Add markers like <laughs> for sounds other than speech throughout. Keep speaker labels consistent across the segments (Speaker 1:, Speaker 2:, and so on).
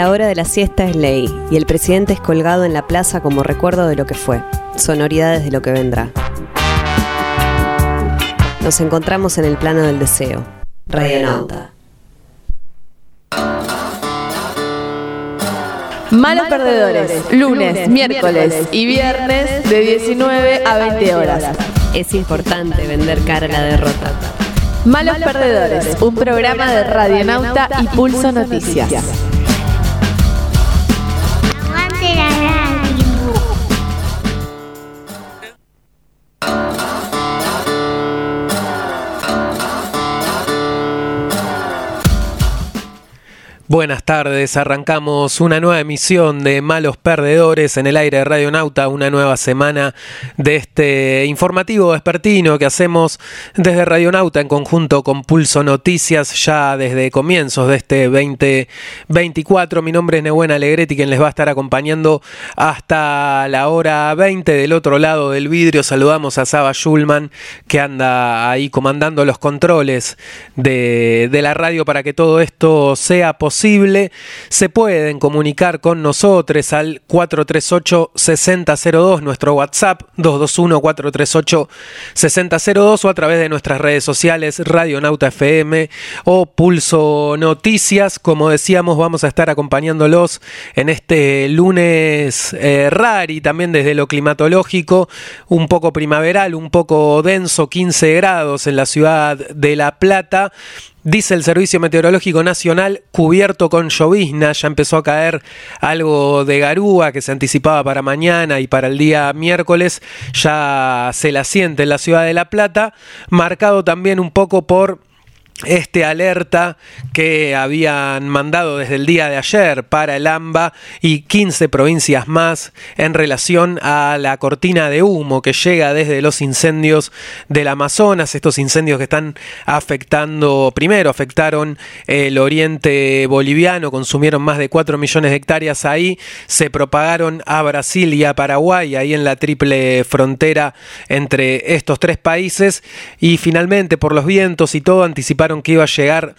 Speaker 1: La hora de la siesta es ley y el presidente es colgado en la plaza como recuerdo de lo que fue, sonoridades de lo que vendrá. Nos encontramos en el plano del deseo. Radionauta.
Speaker 2: Malos Perdedores, lunes, miércoles y viernes de 19 a 20 horas.
Speaker 1: Es importante vender cara a la derrota.
Speaker 2: Malos Perdedores, un programa de Radionauta y Pulso Noticias.
Speaker 3: Buenas tardes, arrancamos una nueva emisión de Malos Perdedores en el aire de Radio Nauta, una nueva semana de este informativo vespertino que hacemos desde Radio Nauta en conjunto con Pulso Noticias ya desde comienzos de este 2024. Mi nombre es Nebuena Alegretti, quien les va a estar acompañando hasta la hora 20 del otro lado del vidrio. Saludamos a Saba Schulman que anda ahí comandando los controles de, de la radio para que todo esto sea posible se pueden comunicar con nosotros al 438-6002, nuestro WhatsApp 221-438-6002 o a través de nuestras redes sociales Radionauta FM o Pulso Noticias. Como decíamos, vamos a estar acompañándolos en este lunes eh, rari, también desde lo climatológico, un poco primaveral, un poco denso, 15 grados en la ciudad de La Plata. Dice el Servicio Meteorológico Nacional, cubierto con llovizna, ya empezó a caer algo de garúa que se anticipaba para mañana y para el día miércoles, ya se la siente en la ciudad de La Plata, marcado también un poco por este alerta que habían mandado desde el día de ayer para el AMBA y 15 provincias más en relación a la cortina de humo que llega desde los incendios del Amazonas, estos incendios que están afectando, primero afectaron el oriente boliviano, consumieron más de 4 millones de hectáreas ahí, se propagaron a Brasil y a Paraguay, ahí en la triple frontera entre estos tres países y finalmente por los vientos y todo anticiparon que iba a llegar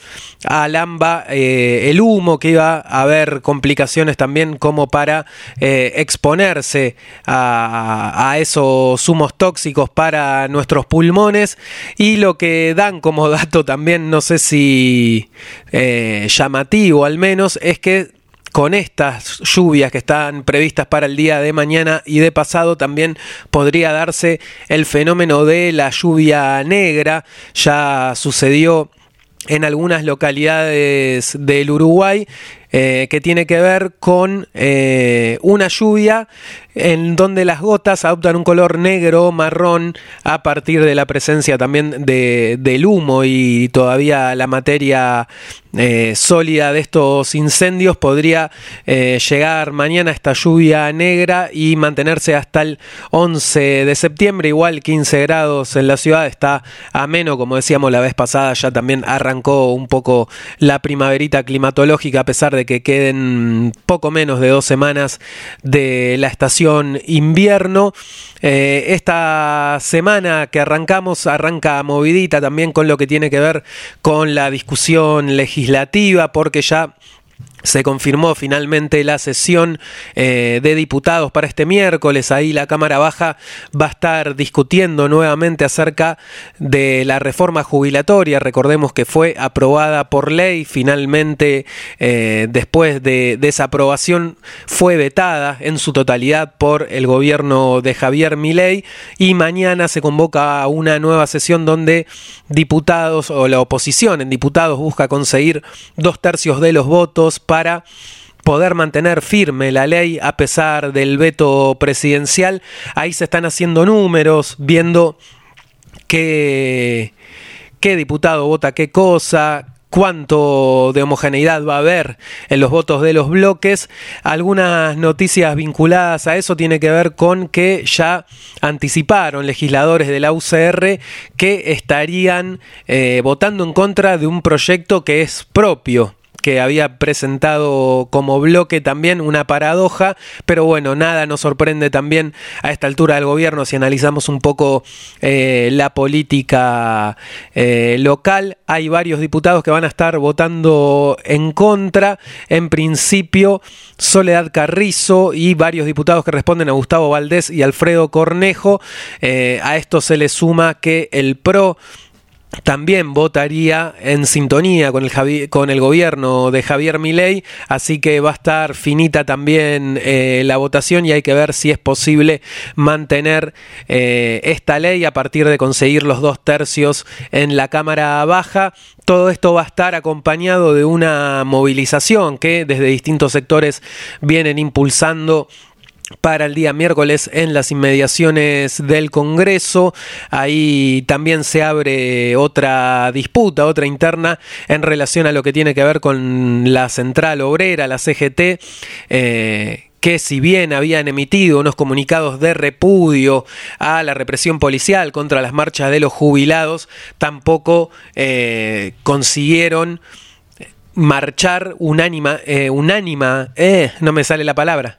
Speaker 3: a Lamba eh, el humo, que iba a haber complicaciones también como para eh, exponerse a, a, esos humos tóxicos para nuestros pulmones y lo que dan como dato también, no sé si eh, llamativo al menos, es que con estas lluvias que están previstas para el día de mañana y de pasado también podría darse el fenómeno de la lluvia negra. Ya sucedió en algunas localidades del Uruguay eh, que tiene que ver con eh, una lluvia en donde las gotas adoptan un color negro o marrón a partir de la presencia también de, del humo y todavía la materia eh, sólida de estos incendios podría eh, llegar mañana esta lluvia negra y mantenerse hasta el 11 de septiembre, igual 15 grados en la ciudad, está ameno, como decíamos la vez pasada, ya también arrancó un poco la primaverita climatológica a pesar de que queden poco menos de dos semanas de la estación invierno. Eh, esta semana que arrancamos arranca movidita también con lo que tiene que ver con la discusión legislativa porque ya se confirmó finalmente la sesión eh, de diputados para este miércoles. Ahí la Cámara Baja va a estar discutiendo nuevamente acerca de la reforma jubilatoria. Recordemos que fue aprobada por ley. Finalmente, eh, después de, de, esa aprobación, fue vetada en su totalidad por el gobierno de Javier Milei. Y mañana se convoca una nueva sesión donde diputados o la oposición en diputados busca conseguir dos tercios de los votos para poder mantener firme la ley a pesar del veto presidencial. Ahí se están haciendo números, viendo qué, qué diputado vota qué cosa, cuánto de homogeneidad va a haber en los votos de los bloques. Algunas noticias vinculadas a eso tiene que ver con que ya anticiparon legisladores de la UCR que estarían eh, votando en contra de un proyecto que es propio que había presentado como bloque también una paradoja, pero bueno, nada nos sorprende también a esta altura del gobierno si analizamos un poco eh, la política eh, local. Hay varios diputados que van a estar votando en contra, en principio Soledad Carrizo y varios diputados que responden a Gustavo Valdés y Alfredo Cornejo. Eh, a esto se le suma que el PRO también votaría en sintonía con el, con el gobierno de Javier Milei, así que va a estar finita también eh, la votación y hay que ver si es posible mantener eh, esta ley a partir de conseguir los dos tercios en la Cámara Baja. Todo esto va a estar acompañado de una movilización que desde distintos sectores vienen impulsando para el día miércoles en las inmediaciones del Congreso. Ahí también se abre otra disputa, otra interna en relación a lo que tiene que ver con la central obrera, la CGT. Eh, que si bien habían emitido unos comunicados de repudio a la represión policial contra las marchas de los jubilados, tampoco eh, consiguieron marchar unánima, eh, unánima, eh, no me sale la palabra,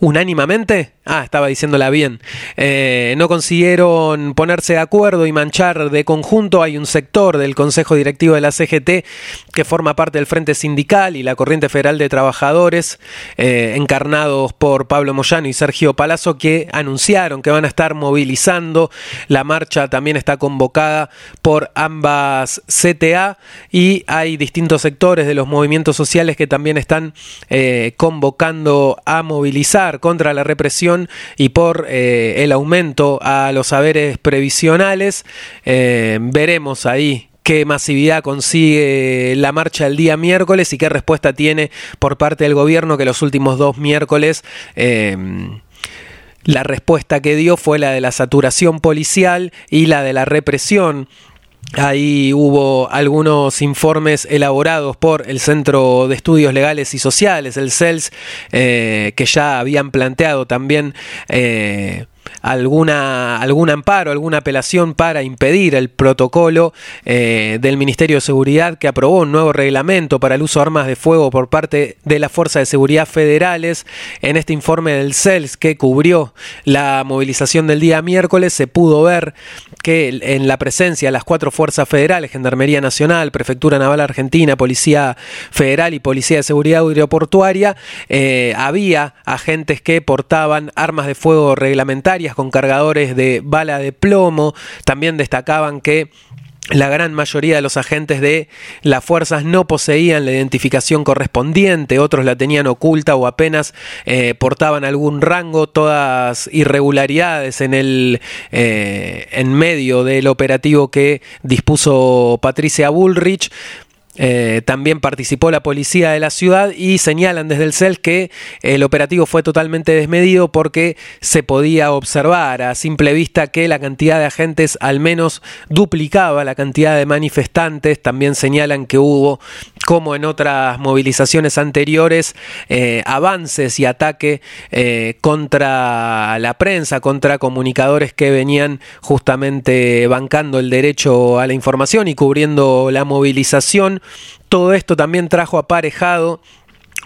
Speaker 3: unánimamente Ah, estaba diciéndola bien. Eh, no consiguieron ponerse de acuerdo y manchar de conjunto. Hay un sector del Consejo Directivo de la CGT que forma parte del Frente Sindical y la Corriente Federal de Trabajadores, eh, encarnados por Pablo Moyano y Sergio Palazzo, que anunciaron que van a estar movilizando. La marcha también está convocada por ambas CTA y hay distintos sectores de los movimientos sociales que también están eh, convocando a movilizar contra la represión y por eh, el aumento a los saberes previsionales. Eh, veremos ahí qué masividad consigue la marcha el día miércoles y qué respuesta tiene por parte del gobierno que los últimos dos miércoles eh, la respuesta que dio fue la de la saturación policial y la de la represión Ahí hubo algunos informes elaborados por el Centro de Estudios Legales y Sociales, el CELS, eh, que ya habían planteado también eh, alguna, algún amparo, alguna apelación para impedir el protocolo eh, del Ministerio de Seguridad que aprobó un nuevo reglamento para el uso de armas de fuego por parte de las Fuerzas de Seguridad Federales. En este informe del CELS que cubrió la movilización del día miércoles se pudo ver que en la presencia de las cuatro fuerzas federales, Gendarmería Nacional, Prefectura Naval Argentina, Policía Federal y Policía de Seguridad Aeroportuaria, eh, había agentes que portaban armas de fuego reglamentarias con cargadores de bala de plomo. También destacaban que la gran mayoría de los agentes de las fuerzas no poseían la identificación correspondiente, otros la tenían oculta o apenas eh, portaban algún rango, todas irregularidades en el eh, en medio del operativo que dispuso Patricia Bullrich. Eh, también participó la policía de la ciudad y señalan desde el CEL que el operativo fue totalmente desmedido porque se podía observar a simple vista que la cantidad de agentes al menos duplicaba la cantidad de manifestantes. También señalan que hubo, como en otras movilizaciones anteriores, eh, avances y ataque eh, contra la prensa, contra comunicadores que venían justamente bancando el derecho a la información y cubriendo la movilización. Todo esto también trajo aparejado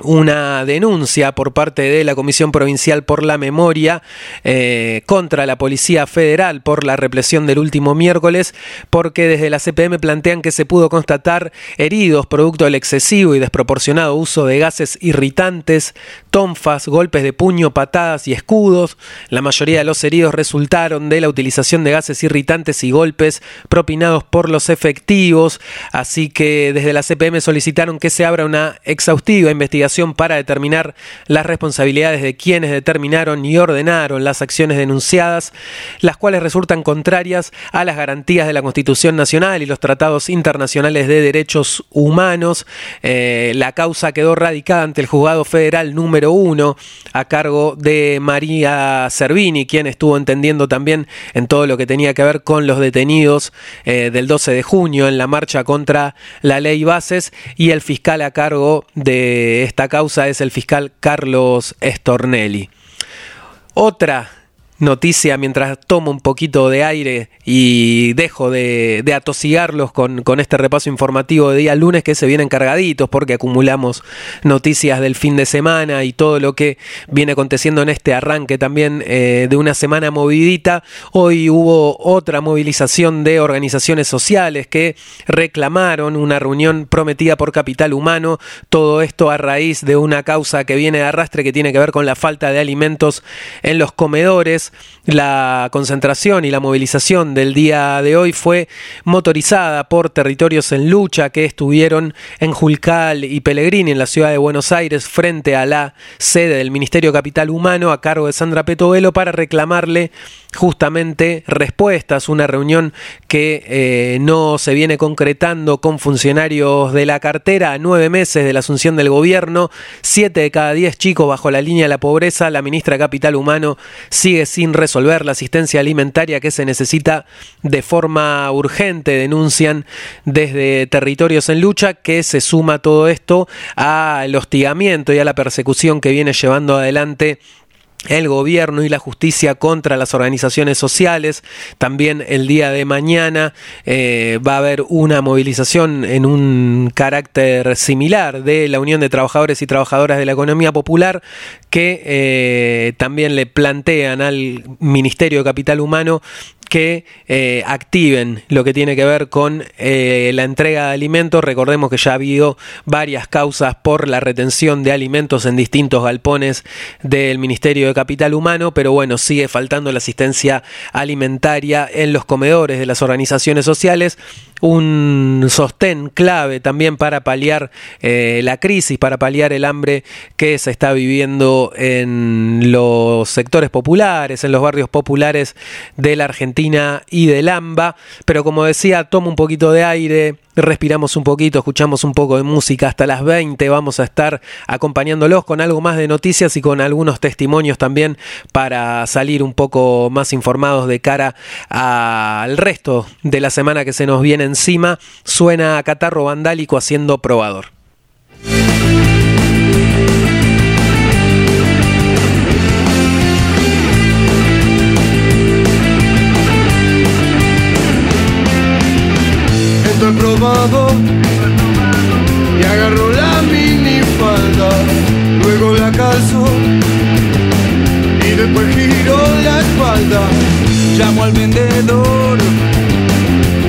Speaker 3: una denuncia por parte de la Comisión Provincial por la Memoria eh, contra la Policía Federal por la represión del último miércoles, porque desde la CPM plantean que se pudo constatar heridos producto del excesivo y desproporcionado uso de gases irritantes, tonfas, golpes de puño, patadas y escudos. La mayoría de los heridos resultaron de la utilización de gases irritantes y golpes propinados por los efectivos, así que desde la CPM solicitaron que se abra una exhaustiva investigación para determinar las responsabilidades de quienes determinaron y ordenaron las acciones denunciadas, las cuales resultan contrarias a las garantías de la Constitución Nacional y los tratados internacionales de derechos humanos. Eh, la causa quedó radicada ante el juzgado federal número uno a cargo de María Cervini, quien estuvo entendiendo también en todo lo que tenía que ver con los detenidos eh, del 12 de junio en la marcha contra la ley Bases y el fiscal a cargo de esta causa es el fiscal Carlos Estornelli. Otra noticia mientras tomo un poquito de aire y dejo de, atosigarlos con, con, este repaso informativo de día lunes que se vienen cargaditos porque acumulamos noticias del fin de semana y todo lo que viene aconteciendo en este arranque también eh, de una semana movidita. Hoy hubo otra movilización de organizaciones sociales que reclamaron una reunión prometida por Capital Humano, todo esto a raíz de una causa que viene de arrastre que tiene que ver con la falta de alimentos en los comedores. La concentración y la movilización del día de hoy fue motorizada por territorios en lucha que estuvieron en Julcal y Pellegrini en la ciudad de Buenos Aires frente a la sede del Ministerio Capital Humano a cargo de Sandra Petovelo para reclamarle justamente respuestas, una reunión que eh, no se viene concretando con funcionarios de la cartera. A nueve meses de la asunción del gobierno, siete de cada diez chicos bajo la línea de la pobreza, la ministra Capital Humano sigue sin resolver la asistencia alimentaria que se necesita de forma urgente, denuncian desde territorios en lucha, que se suma todo esto al hostigamiento y a la persecución que viene llevando adelante el gobierno y la justicia contra las organizaciones sociales. También el día de mañana eh, va a haber una movilización en un carácter similar de la Unión de Trabajadores y Trabajadoras de la Economía Popular que eh, también le plantean al Ministerio de Capital Humano que eh, activen lo que tiene que ver con eh, la entrega de alimentos. Recordemos que ya ha habido varias causas por la retención de alimentos en distintos galpones del Ministerio de Capital Humano, pero bueno, sigue faltando la asistencia alimentaria en los comedores de las organizaciones sociales un sostén clave también para paliar eh, la crisis, para paliar el hambre que se está viviendo en los sectores populares, en los barrios populares de la Argentina y del AMBA. Pero como decía, toma un poquito de aire, respiramos un poquito, escuchamos un poco de música hasta las 20, vamos a estar acompañándolos con algo más de noticias y con algunos testimonios también para salir un poco más informados de cara al resto de la semana que se nos viene encima. Suena a Catarro Vandálico haciendo probador.
Speaker 4: Y agarro la minifalda, luego la calzo y después giro la espalda. Llamo al vendedor,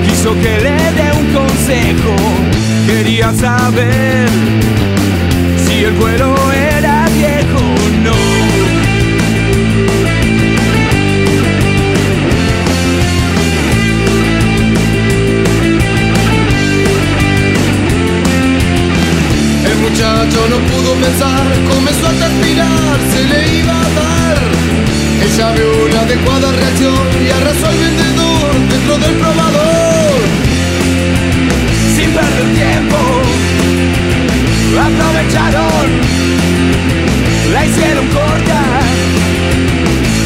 Speaker 4: quiso que le dé un consejo, quería saber si el cuero era no pudo pensar, comenzó a transpirar, se le iba a dar. Ella vio la adecuada reacción y arrasó al vendedor dentro del probador. Sin perder tiempo, aprovecharon, la hicieron corta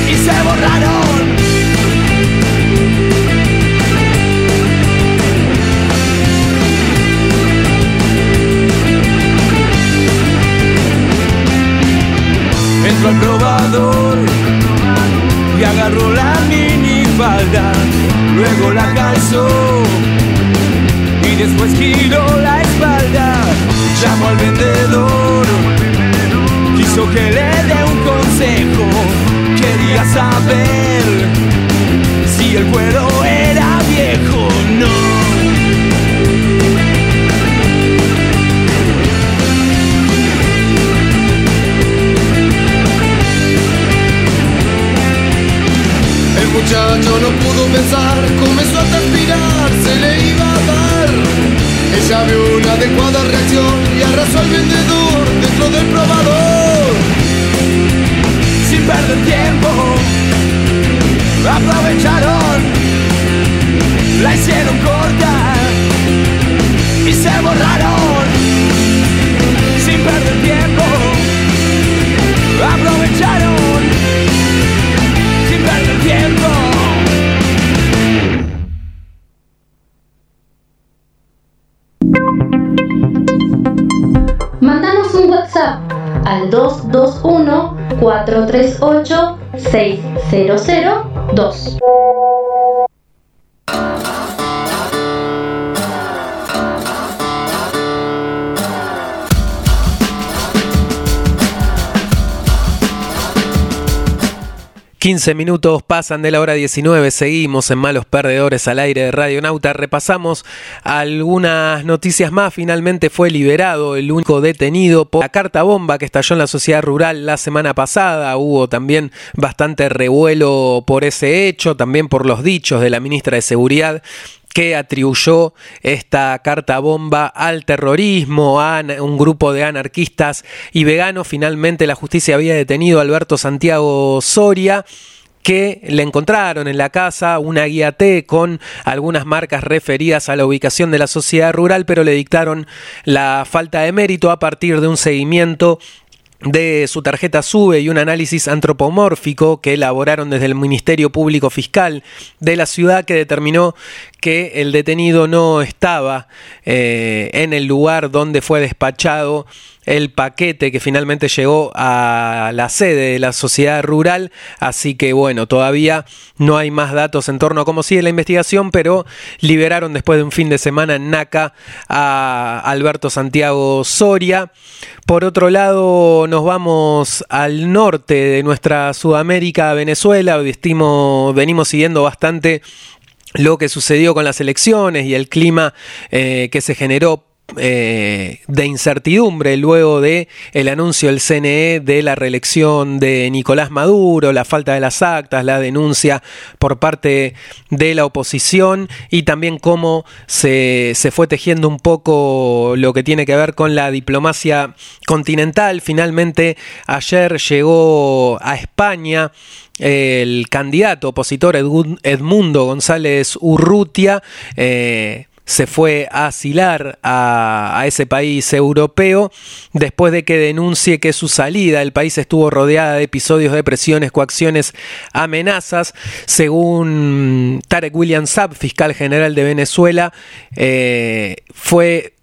Speaker 4: y se borraron. Entró al probador y agarró la minifalda, luego la calzó y después giró la espalda. Llamó al vendedor, quiso que le dé un consejo, quería saber si el cuero era muchacho no pudo pensar, comenzó a transpirar, se le iba a dar. Ella vio una adecuada reacción y arrasó al vendedor dentro del probador. Sin perder tiempo, aprovecharon, la hicieron corta y se borraron. Sin perder tiempo, aprovecharon
Speaker 5: al 221 438 6002.
Speaker 3: 15 minutos pasan de la hora 19, seguimos en Malos Perdedores al aire de Radio Nauta, repasamos algunas noticias más, finalmente fue liberado el único detenido por la carta bomba que estalló en la sociedad rural la semana pasada, hubo también bastante revuelo por ese hecho, también por los dichos de la ministra de Seguridad que atribuyó esta carta bomba al terrorismo, a un grupo de anarquistas y veganos. Finalmente la justicia había detenido a Alberto Santiago Soria que le encontraron en la casa una guía T con algunas marcas referidas a la ubicación de la sociedad rural, pero le dictaron la falta de mérito a partir de un seguimiento de su tarjeta SUBE y un análisis antropomórfico que elaboraron desde el Ministerio Público Fiscal de la ciudad que determinó que el detenido no estaba eh, en el lugar donde fue despachado el paquete que finalmente llegó a la sede de la sociedad rural, así que bueno, todavía no hay más datos en torno a cómo sigue la investigación, pero liberaron después de un fin de semana en NACA a Alberto Santiago Soria. Por otro lado, nos vamos al norte de nuestra Sudamérica, Venezuela, venimos siguiendo bastante lo que sucedió con las elecciones y el clima eh, que se generó eh, de incertidumbre luego de el anuncio del CNE de la reelección de Nicolás Maduro, la falta de las actas, la denuncia por parte de la oposición y también cómo se, se fue tejiendo un poco lo que tiene que ver con la diplomacia continental. Finalmente ayer llegó a España el candidato opositor Edmundo González Urrutia. Eh, se fue a asilar a, ese país europeo después de que denuncie que su salida del país estuvo rodeada de episodios de presiones, coacciones, amenazas. Según Tarek William Saab, fiscal general de Venezuela, eh, fue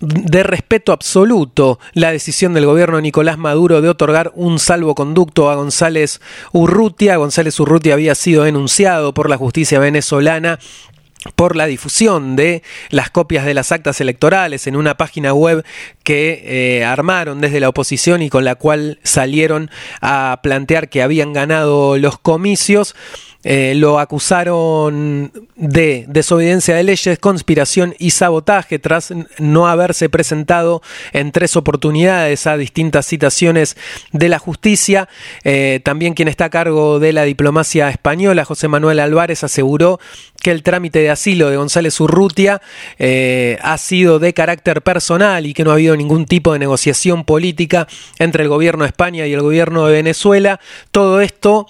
Speaker 3: de respeto absoluto la decisión del gobierno Nicolás Maduro de otorgar un salvoconducto a González Urrutia. González Urrutia había sido denunciado por la justicia venezolana por la difusión de las copias de las actas electorales en una página web que eh, armaron desde la oposición y con la cual salieron a plantear que habían ganado los comicios. Eh, lo acusaron de desobediencia de leyes, conspiración y sabotaje tras no haberse presentado en tres oportunidades a distintas citaciones de la justicia. Eh, también quien está a cargo de la diplomacia española, José Manuel Álvarez, aseguró que el trámite de asilo de González Urrutia eh, ha sido de carácter personal y que no ha habido ningún tipo de negociación política entre el gobierno de España y el gobierno de Venezuela. Todo esto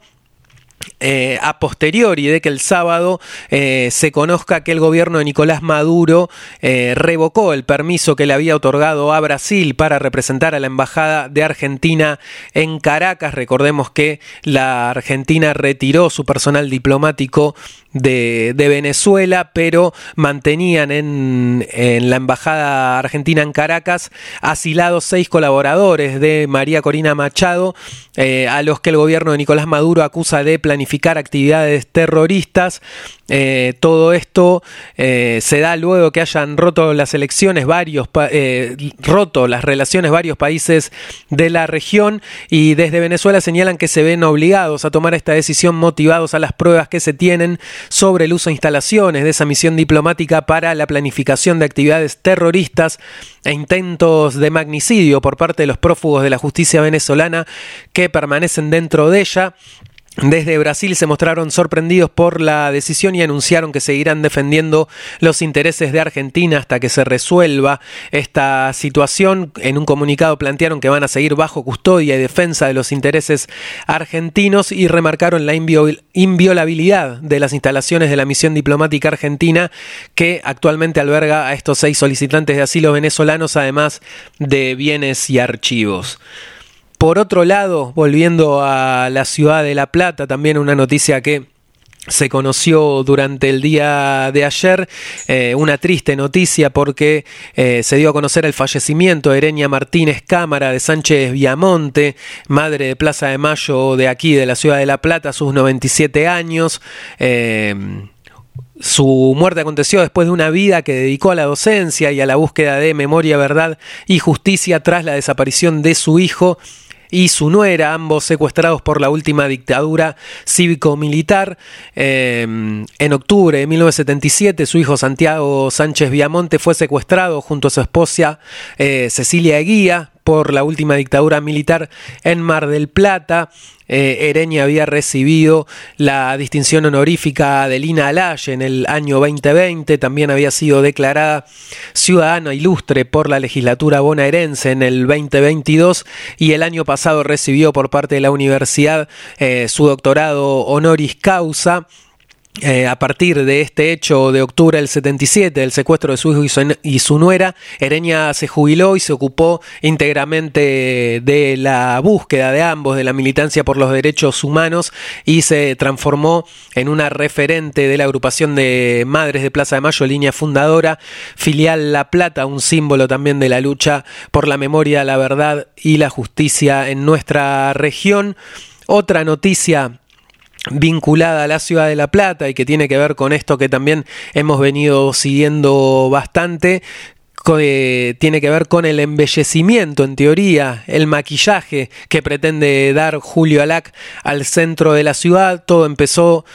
Speaker 3: eh, a posteriori de que el sábado eh, se conozca que el gobierno de Nicolás Maduro eh, revocó el permiso que le había otorgado a Brasil para representar a la Embajada de Argentina en Caracas. Recordemos que la Argentina retiró su personal diplomático de, Venezuela, pero mantenían en, en, la Embajada Argentina en Caracas asilados seis colaboradores de María Corina Machado, a los que el gobierno de Nicolás Maduro acusa de planificar actividades terroristas. Eh, todo esto eh, se da luego que hayan roto las elecciones varios eh, roto las relaciones varios países de la región y desde Venezuela señalan que se ven obligados a tomar esta decisión motivados a las pruebas que se tienen sobre el uso de instalaciones de esa misión diplomática para la planificación de actividades terroristas e intentos de magnicidio por parte de los prófugos de la justicia venezolana que permanecen dentro de ella. Desde Brasil se mostraron sorprendidos por la decisión y anunciaron que seguirán defendiendo los intereses de Argentina hasta que se resuelva esta situación. En un comunicado plantearon que van a seguir bajo custodia y defensa de los intereses argentinos y remarcaron la inviolabilidad de las instalaciones de la misión diplomática argentina que actualmente alberga a estos seis solicitantes de asilo venezolanos, además de bienes y archivos. Por otro lado, volviendo a la ciudad de La Plata, también una noticia que se conoció durante el día de ayer eh, una triste noticia porque eh, se dio a conocer el fallecimiento de Ereña Martínez Cámara de Sánchez Viamonte, madre de Plaza de Mayo de aquí, de la ciudad de La Plata, sus 97 años. Eh, su muerte aconteció después de una vida que dedicó a la docencia y a la búsqueda de memoria, verdad y justicia tras la desaparición de su hijo y su nuera, ambos secuestrados por la última dictadura cívico-militar. Eh, en octubre de 1977, su hijo Santiago Sánchez Viamonte fue secuestrado junto a su esposa eh, Cecilia Eguía por la última dictadura militar en Mar del Plata. Eh, Ereña había recibido la distinción honorífica de Lina Alaye en el año 2020, también había sido declarada ciudadana ilustre por la legislatura bonaerense en el 2022 y el año pasado recibió por parte de la universidad eh, su doctorado honoris causa eh, a partir de este hecho de octubre del 77, del secuestro de su hijo y su, nuera, Ereña se jubiló y se ocupó íntegramente de la búsqueda de ambos, de la militancia por los derechos humanos y se transformó en una referente de la agrupación de Madres de Plaza de Mayo, línea fundadora, filial La Plata, un símbolo también de la lucha por la memoria, la verdad y la justicia en nuestra región. Otra noticia vinculada a la ciudad de La Plata y que tiene que ver con esto que también hemos venido siguiendo bastante, eh, tiene que ver con el embellecimiento, en teoría, el maquillaje que pretende dar Julio Alac al centro de la ciudad. Todo empezó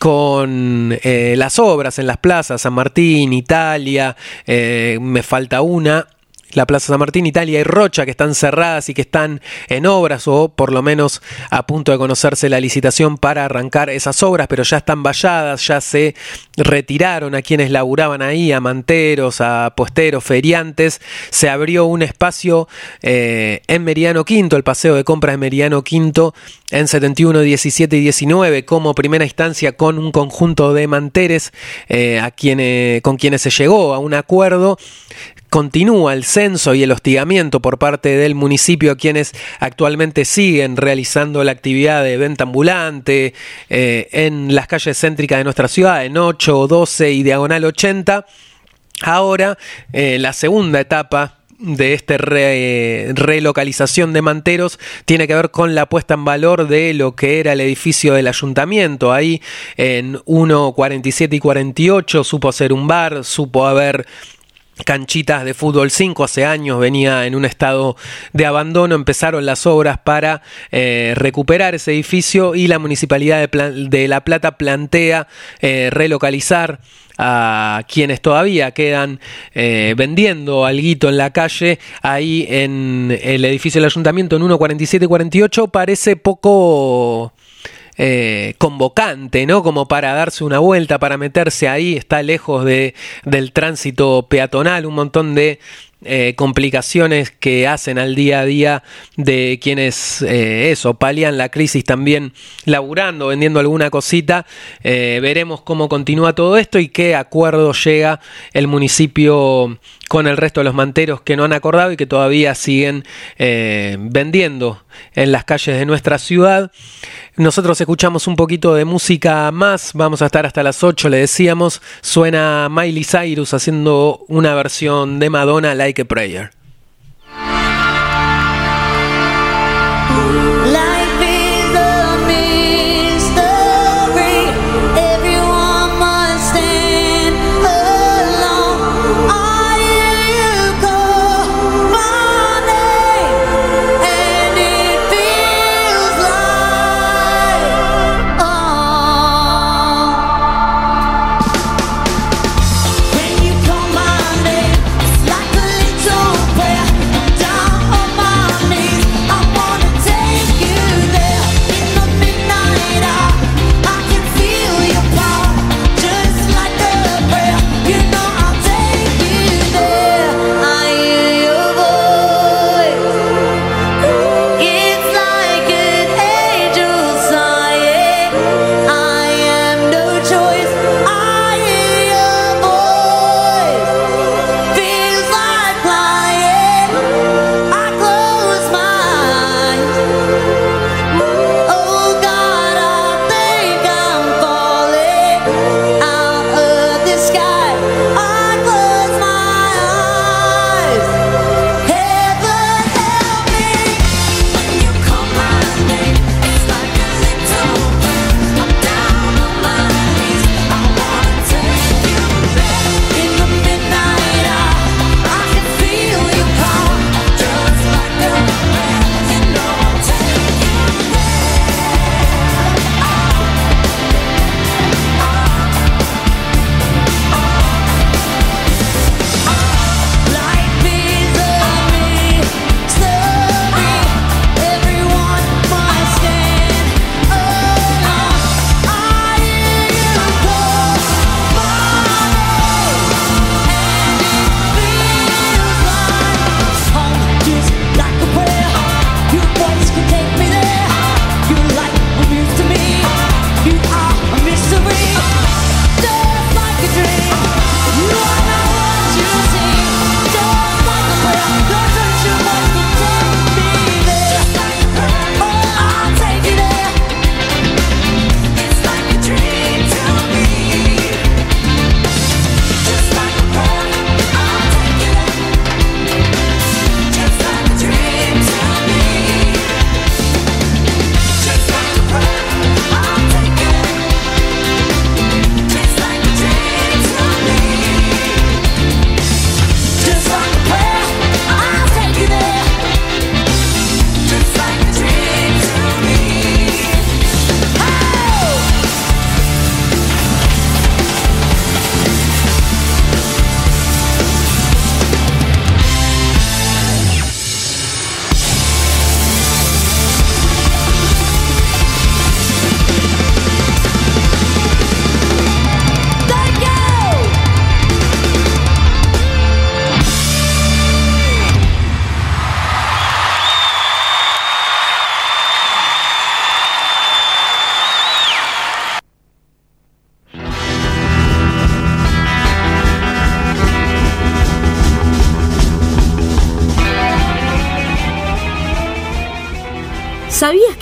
Speaker 3: con eh, las obras en las plazas, San Martín, Italia, eh, me falta una, la Plaza San Martín, Italia y Rocha, que están cerradas y que están en obras o por lo menos a punto de conocerse la licitación para arrancar esas obras, pero ya están valladas, ya se retiraron a quienes laburaban ahí, a manteros, a puesteros, feriantes. Se abrió un espacio eh, en Meriano Quinto, el paseo de compras de Meriano Quinto en 71, 17 y 19 como primera instancia con un conjunto de manteres eh, a quienes, con quienes se llegó a un acuerdo continúa el censo y el hostigamiento por parte del municipio a quienes actualmente siguen realizando la actividad de venta ambulante eh, en las calles céntricas de nuestra ciudad, en 8, 12 y diagonal 80. Ahora, eh, la segunda etapa de esta relocalización de manteros tiene que ver con la puesta en valor de lo que era el edificio del ayuntamiento. Ahí en 1, 47 y 48 supo ser un bar, supo haber canchitas de fútbol. 5 hace años venía en un estado de abandono. Empezaron las obras para eh, recuperar ese edificio y la municipalidad de, La Plata plantea eh, relocalizar a quienes todavía quedan eh, vendiendo alguito en la calle ahí en el edificio del ayuntamiento en 14748 parece poco eh, convocante, ¿no? Como para darse una vuelta, para meterse ahí, está lejos de, del tránsito peatonal, un montón de eh, complicaciones que hacen al día a día de quienes eh, eso palian la crisis también laburando, vendiendo alguna cosita. veremos cómo continúa todo esto y qué acuerdo llega el municipio con el resto de los manteros que no han acordado y que todavía siguen vendiendo en las calles de nuestra ciudad. Nosotros escuchamos un poquito de música más, vamos a estar hasta las 8, le decíamos, suena Miley Cyrus haciendo una versión de Madonna Like a Prayer.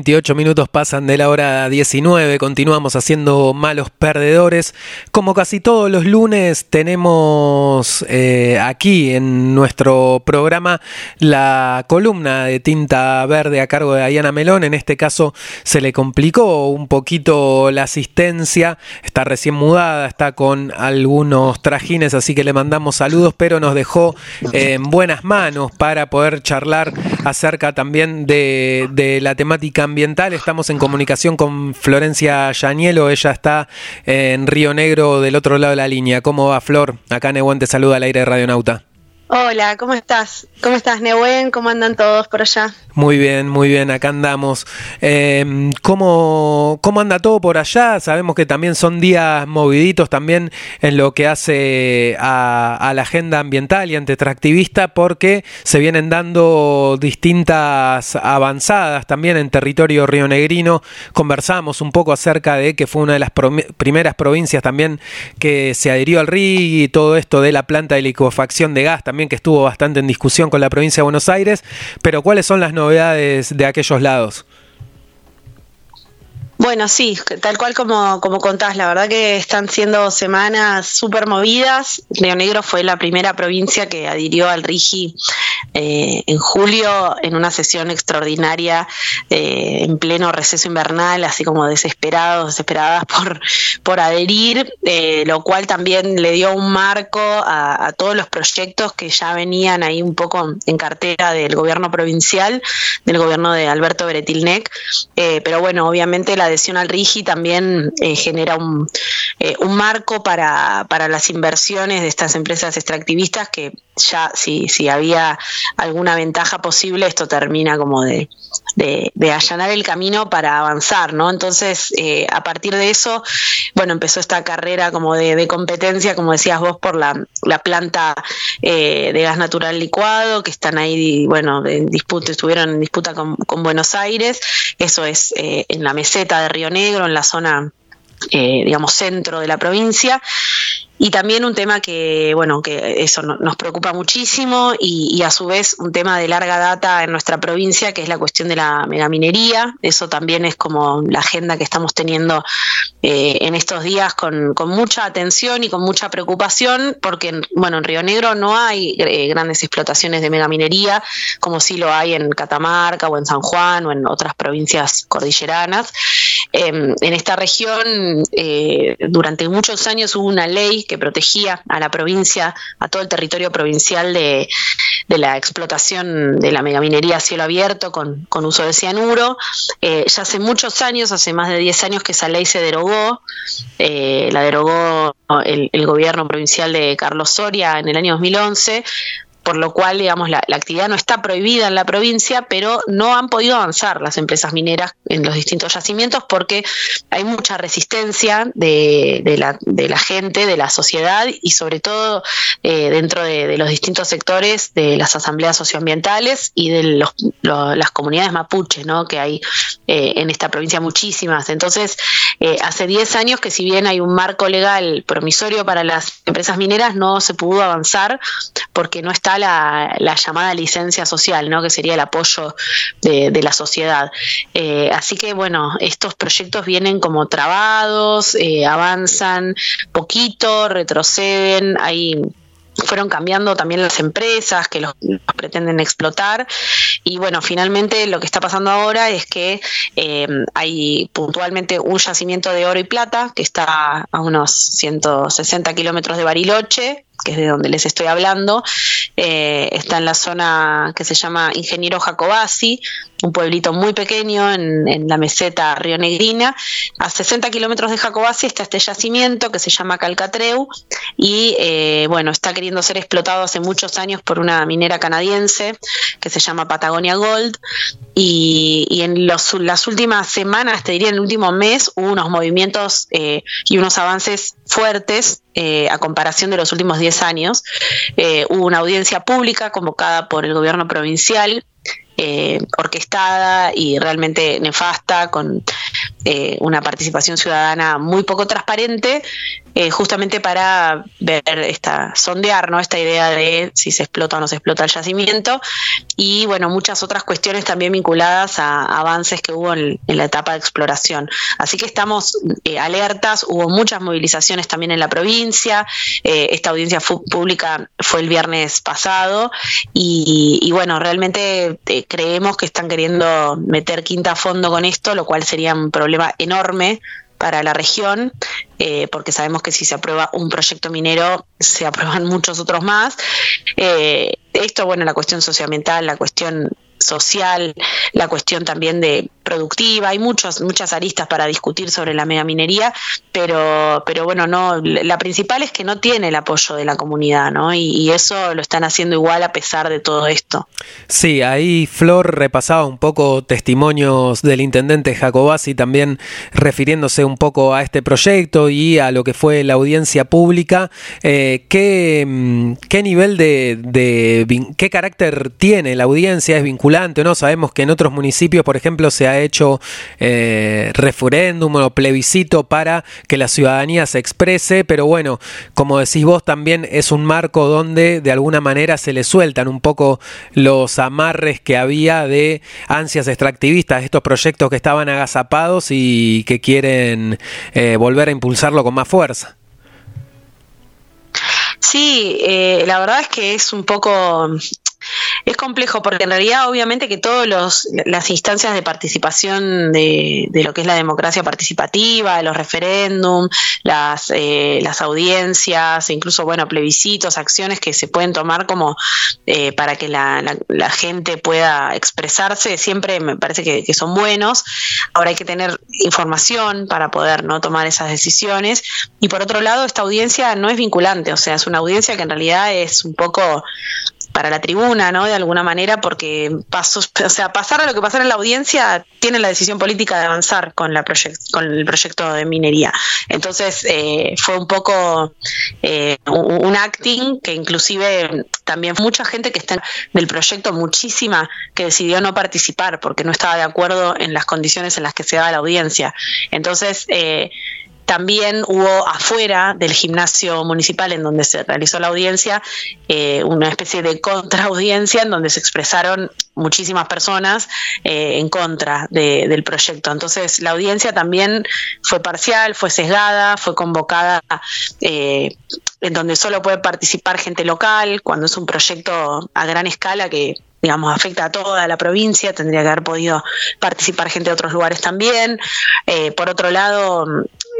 Speaker 3: 28 minutos pasan de la hora 19, continuamos haciendo malos perdedores. Como casi todos los lunes tenemos eh, aquí en nuestro programa la columna de tinta verde a cargo de Diana Melón. En este caso se le complicó un poquito la asistencia, está recién mudada, está con algunos trajines, así que le mandamos saludos, pero nos dejó en buenas manos para poder charlar acerca también de, de la temática ambiental. Estamos en comunicación con Florencia Yanielo, ella está en Río Negro del otro lado de la línea. ¿Cómo va Flor? Acá Nehuen te saluda al aire de Radio Nauta.
Speaker 6: Hola, ¿cómo estás? ¿Cómo estás, Nehuen? ¿Cómo andan todos por allá?
Speaker 3: Muy bien, muy bien, acá andamos. Eh, ¿cómo, ¿Cómo anda todo por allá? Sabemos que también son días moviditos también en lo que hace a, la agenda ambiental y antitractivista porque se vienen dando distintas avanzadas también en territorio rionegrino. Conversamos un poco acerca de que fue una de las primeras provincias también que se adhirió al RIG y todo esto de la planta de liquefacción de gas también que estuvo bastante en discusión con la provincia de Buenos Aires. Pero ¿cuáles son las novedades de aquellos lados?
Speaker 6: Bueno, sí, tal cual como, como contás, la verdad que están siendo semanas súper movidas. Río Negro fue la primera provincia que adhirió al RIGI eh, en julio en una sesión extraordinaria eh, en pleno receso invernal, así como desesperados, desesperadas <laughs> por, por adherir, eh, lo cual también le dio un marco a, todos los proyectos que ya venían ahí un poco en cartera del gobierno provincial, del gobierno de Alberto Beretilnec. pero bueno, obviamente la adhesión al RIGI también genera un, un marco para, para, las inversiones de estas empresas extractivistas que ya si, si había alguna ventaja posible, esto termina como de, de, allanar el camino para avanzar, ¿no? Entonces, eh, a partir de eso, bueno, empezó esta carrera como de, competencia, como decías vos, por la, la planta de gas natural licuado, que están ahí, bueno, en disputa, estuvieron en disputa con, con Buenos Aires, eso es en la meseta de Río Negro, en la zona, eh, digamos, centro de la provincia. Y también un tema que, bueno, que eso nos preocupa muchísimo y, a su vez un tema de larga data en nuestra provincia, que es la cuestión de la megaminería. Eso también es como la agenda que estamos teniendo eh, en estos días con, mucha atención y con mucha preocupación, porque, bueno, en Río Negro no hay eh, grandes explotaciones de megaminería, como sí lo hay en Catamarca o en San Juan o en otras provincias cordilleranas. Em, en esta región, eh, durante muchos años hubo una ley que protegía a la provincia, a todo el territorio provincial de, la explotación de la megaminería a cielo abierto con, uso de cianuro. Eh, ya hace muchos años, hace más de 10 años que esa ley se derogó, eh, la derogó el gobierno provincial de Carlos Soria en el año 2011 por lo cual, digamos, la, actividad no está prohibida en la provincia, pero no han podido avanzar las empresas mineras en los distintos yacimientos porque hay mucha resistencia de, la, de la, gente, de la sociedad y sobre todo eh, dentro de, los distintos sectores de las asambleas socioambientales y de los, las comunidades mapuches, ¿no? que hay eh, en esta provincia muchísimas. Entonces, eh, hace 10 años que si bien hay un marco legal promisorio para las empresas mineras, no se pudo avanzar porque no está la, llamada licencia social, ¿no? que sería el apoyo de, la sociedad. Eh, así que bueno, estos proyectos vienen como trabados, eh, avanzan poquito, retroceden, hay fueron cambiando también las empresas que los, pretenden explotar y bueno, finalmente lo que está pasando ahora es que eh, hay puntualmente un yacimiento de oro y plata que está a unos 160 kilómetros de Bariloche, que es de donde les estoy hablando, eh, está en la zona que se llama Ingeniero Jacobasi, un pueblito muy pequeño en, la meseta Río Negrina. A 60 kilómetros de Jacobasi está este yacimiento que se llama Calcatreu y eh, bueno, está queriendo ser explotado hace muchos años por una minera canadiense que se llama Patagonia Gold y, en las últimas semanas, te diría en el último mes, hubo unos movimientos eh, y unos avances fuertes eh, a comparación de los últimos 10 años. hubo una audiencia pública convocada por el gobierno provincial eh, orquestada y realmente nefasta, con eh, una participación ciudadana muy poco transparente, eh, justamente para ver esta, sondear ¿no? esta idea de si se explota o no se explota el yacimiento, y bueno, muchas otras cuestiones también vinculadas a avances que hubo en, la etapa de exploración. Así que estamos alertas, hubo muchas movilizaciones también en la provincia, esta audiencia pública fue el viernes pasado, y, y bueno, realmente creemos que están queriendo meter quinta a fondo con esto, lo cual sería un problema enorme para la región, eh, porque sabemos que si se aprueba un proyecto minero, se aprueban <laughs> muchos otros más. Eh, esto, bueno, la cuestión socioambiental, la cuestión social, la cuestión también de productiva, hay muchos, muchas aristas para discutir sobre la megaminería, pero, pero bueno, no, la principal es que no tiene el apoyo de la comunidad, ¿no? Y, eso lo están haciendo igual a pesar de todo esto.
Speaker 3: Sí, ahí Flor repasaba un poco testimonios del intendente Jacobasi, también refiriéndose un poco a este proyecto y a lo que fue la audiencia pública. Eh, ¿qué, mm, ¿qué, nivel de, de, qué carácter tiene la audiencia? ¿Es vinculante no? Sabemos que en otros municipios, por ejemplo, se ha hecho eh, referéndum o plebiscito para que la ciudadanía se exprese, pero bueno, como decís vos, también es un marco donde de alguna manera se le sueltan un poco los amarres que había de ansias extractivistas, estos proyectos que estaban agazapados y que quieren eh, volver a impulsarlo con más fuerza.
Speaker 6: Sí, eh, la verdad es que es un poco es complejo porque en realidad obviamente que todas las instancias de participación de, lo que es la democracia participativa, los referéndums, las, eh, las audiencias, incluso bueno plebiscitos, acciones que se pueden tomar como eh, para que la, gente pueda expresarse, siempre me parece que, son buenos. Ahora hay que tener información para poder no tomar esas decisiones. Y por otro lado, esta audiencia no es vinculante, o sea, es una audiencia que en realidad es un poco para la tribuna, ¿no? De alguna manera, porque pasó, o sea, pasar a lo que pasara en la audiencia, tiene la decisión política de avanzar con, la con el proyecto de minería. Entonces, eh, fue un poco eh, un, acting que inclusive también mucha gente que está del proyecto, muchísima, que decidió no participar porque no estaba de acuerdo en las condiciones en las que se daba la audiencia. Entonces, eh, también hubo afuera del gimnasio municipal en donde se realizó la audiencia eh, una especie de contraaudiencia en donde se expresaron muchísimas personas eh, en contra del proyecto. Entonces la audiencia también fue parcial, fue sesgada, fue convocada eh, en donde solo puede participar gente local, cuando es un proyecto a gran escala que digamos, afecta a toda la provincia, tendría que haber podido participar gente de otros lugares también. por otro lado,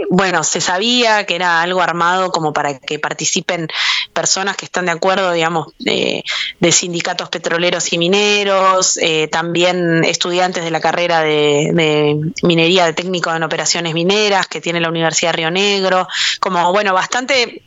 Speaker 6: bueno, se sabía que era algo armado como para que participen personas que están de acuerdo, digamos, de, sindicatos petroleros y mineros, eh, también estudiantes de la carrera de, minería de técnico en operaciones mineras que tiene la Universidad de Río Negro, como, bueno, bastante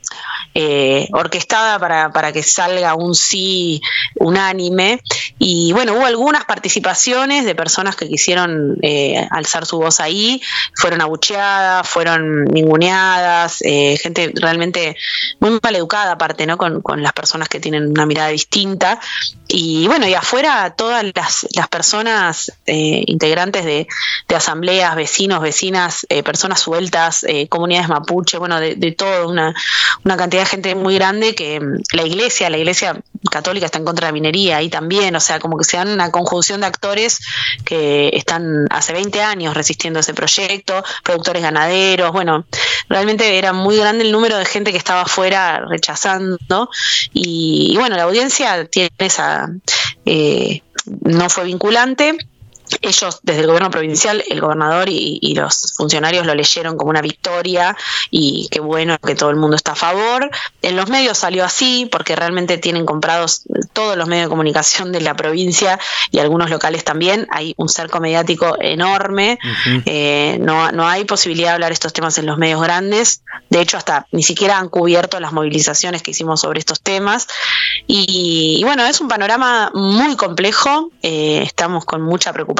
Speaker 6: eh, orquestada para, para que salga un sí unánime. Y bueno, hubo algunas participaciones de personas que quisieron eh, alzar su voz ahí, fueron abucheadas, fueron ninguneadas, eh, gente realmente muy mal educada aparte, ¿no? Con, con, las personas que tienen una mirada distinta. Y bueno, y afuera todas las, las personas eh, integrantes de, de, asambleas, vecinos, vecinas, personas sueltas, comunidades mapuche, bueno, de, de todo, una, una cantidad cantidad de gente muy grande que mm, la iglesia, la iglesia católica está en contra de la minería y también, o sea, como que se dan una conjunción de actores que están hace 20 años resistiendo ese proyecto, productores ganaderos, bueno, realmente era muy grande el número de gente que estaba afuera rechazando y, bueno, la audiencia tiene esa... Eh, no fue vinculante, ellos desde el gobierno provincial, el gobernador y, los funcionarios lo leyeron como una victoria y qué bueno que todo el mundo está a favor. En los medios salió así porque realmente tienen comprados todos los medios de comunicación de la provincia y algunos locales también. Hay un cerco mediático enorme. Eh, no, no hay posibilidad de hablar estos temas en los medios grandes. De hecho, hasta ni siquiera han cubierto las movilizaciones que hicimos sobre estos temas. Y, bueno, es un panorama muy complejo. Eh, estamos con mucha preocupación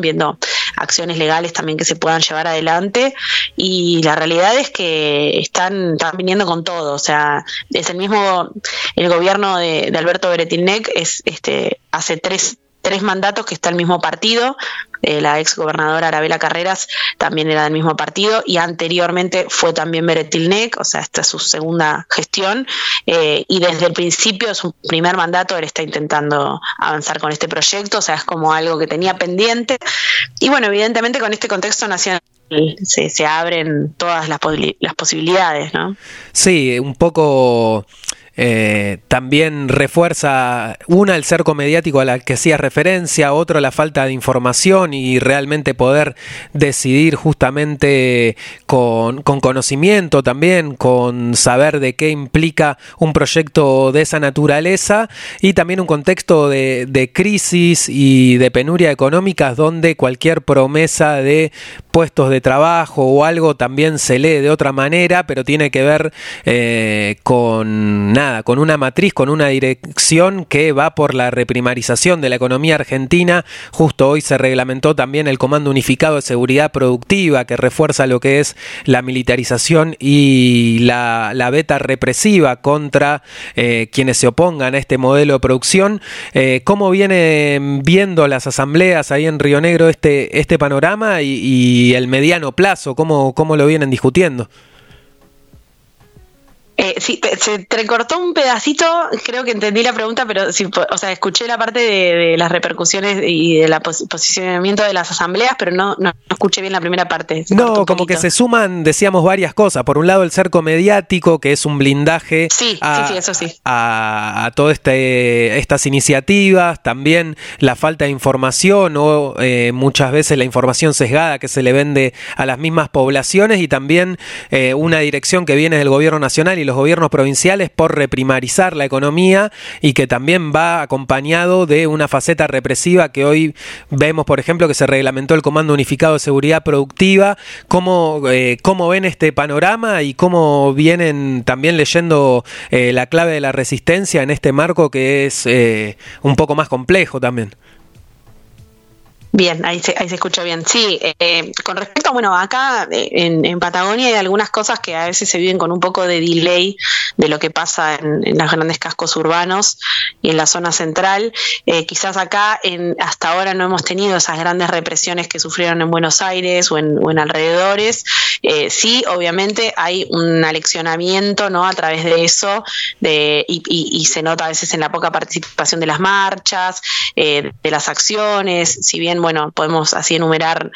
Speaker 6: viendo acciones legales también que se puedan llevar adelante. Y la realidad es que están, están viniendo con todo, o sea, es el mismo, el gobierno de, de Alberto Beretilnec es este hace tres tres mandatos que está el mismo partido. Eh, la ex gobernadora Arabela Carreras también era del mismo partido y anteriormente fue también Beretilnec, o sea, esta es su segunda gestión. Eh, y desde el principio su primer mandato él está intentando avanzar con este proyecto, o sea, es como algo que tenía pendiente. Y bueno, evidentemente con este contexto nacional se, se abren todas las, las posibilidades, ¿no?
Speaker 3: Sí, un poco eh, también refuerza, una, el cerco mediático a la que hacía referencia, otro, la falta de información y realmente poder decidir justamente con, conocimiento también, con saber de qué implica un proyecto de esa naturaleza y también un contexto de, crisis y de penuria económicas donde cualquier promesa de puestos de trabajo o algo también se lee de otra manera, pero tiene que ver eh, con nada con una matriz, con una dirección que va por la reprimarización de la economía argentina. Justo hoy se reglamentó también el Comando Unificado de Seguridad Productiva, que refuerza lo que es la militarización y la, beta represiva contra eh, quienes se opongan a este modelo de producción. Eh, ¿Cómo vienen viendo las asambleas ahí en Río Negro este, este panorama y, el mediano plazo? ¿Cómo, cómo lo vienen discutiendo?
Speaker 6: Eh, sí, se te cortó un pedacito, creo que entendí la pregunta, pero sí, o sea, escuché la parte de, las repercusiones y del posicionamiento de las asambleas, pero no, no, escuché bien la primera parte.
Speaker 3: No, como que se suman, decíamos, varias cosas. Por un lado, el cerco mediático, que es un blindaje
Speaker 6: a, sí, eso sí.
Speaker 3: a, todas este, estas iniciativas, también la falta de información o eh, muchas veces la información sesgada que se le vende a las mismas poblaciones y también eh, una dirección que viene del gobierno nacional y los gobiernos provinciales por reprimarizar la economía y que también va acompañado de una faceta represiva que hoy vemos, por ejemplo, que se reglamentó el Comando Unificado de Seguridad Productiva. ¿Cómo, eh, cómo ven este panorama y cómo vienen también leyendo eh, la clave de la resistencia en este marco que es eh, un poco más complejo también?
Speaker 6: Bien, ahí se, ahí se escucha bien. Sí, eh, con respecto, bueno, acá eh, en, Patagonia hay algunas cosas que a veces se viven con un poco de delay de lo que pasa en, los grandes cascos urbanos y en la zona central. Eh, quizás acá en, hasta ahora no hemos tenido esas grandes represiones que sufrieron en Buenos Aires o en, en alrededores. sí, obviamente hay un aleccionamiento ¿no? a través de eso de, y, y, se nota a veces en la poca participación de las marchas, de las acciones, si bien bueno, podemos así enumerar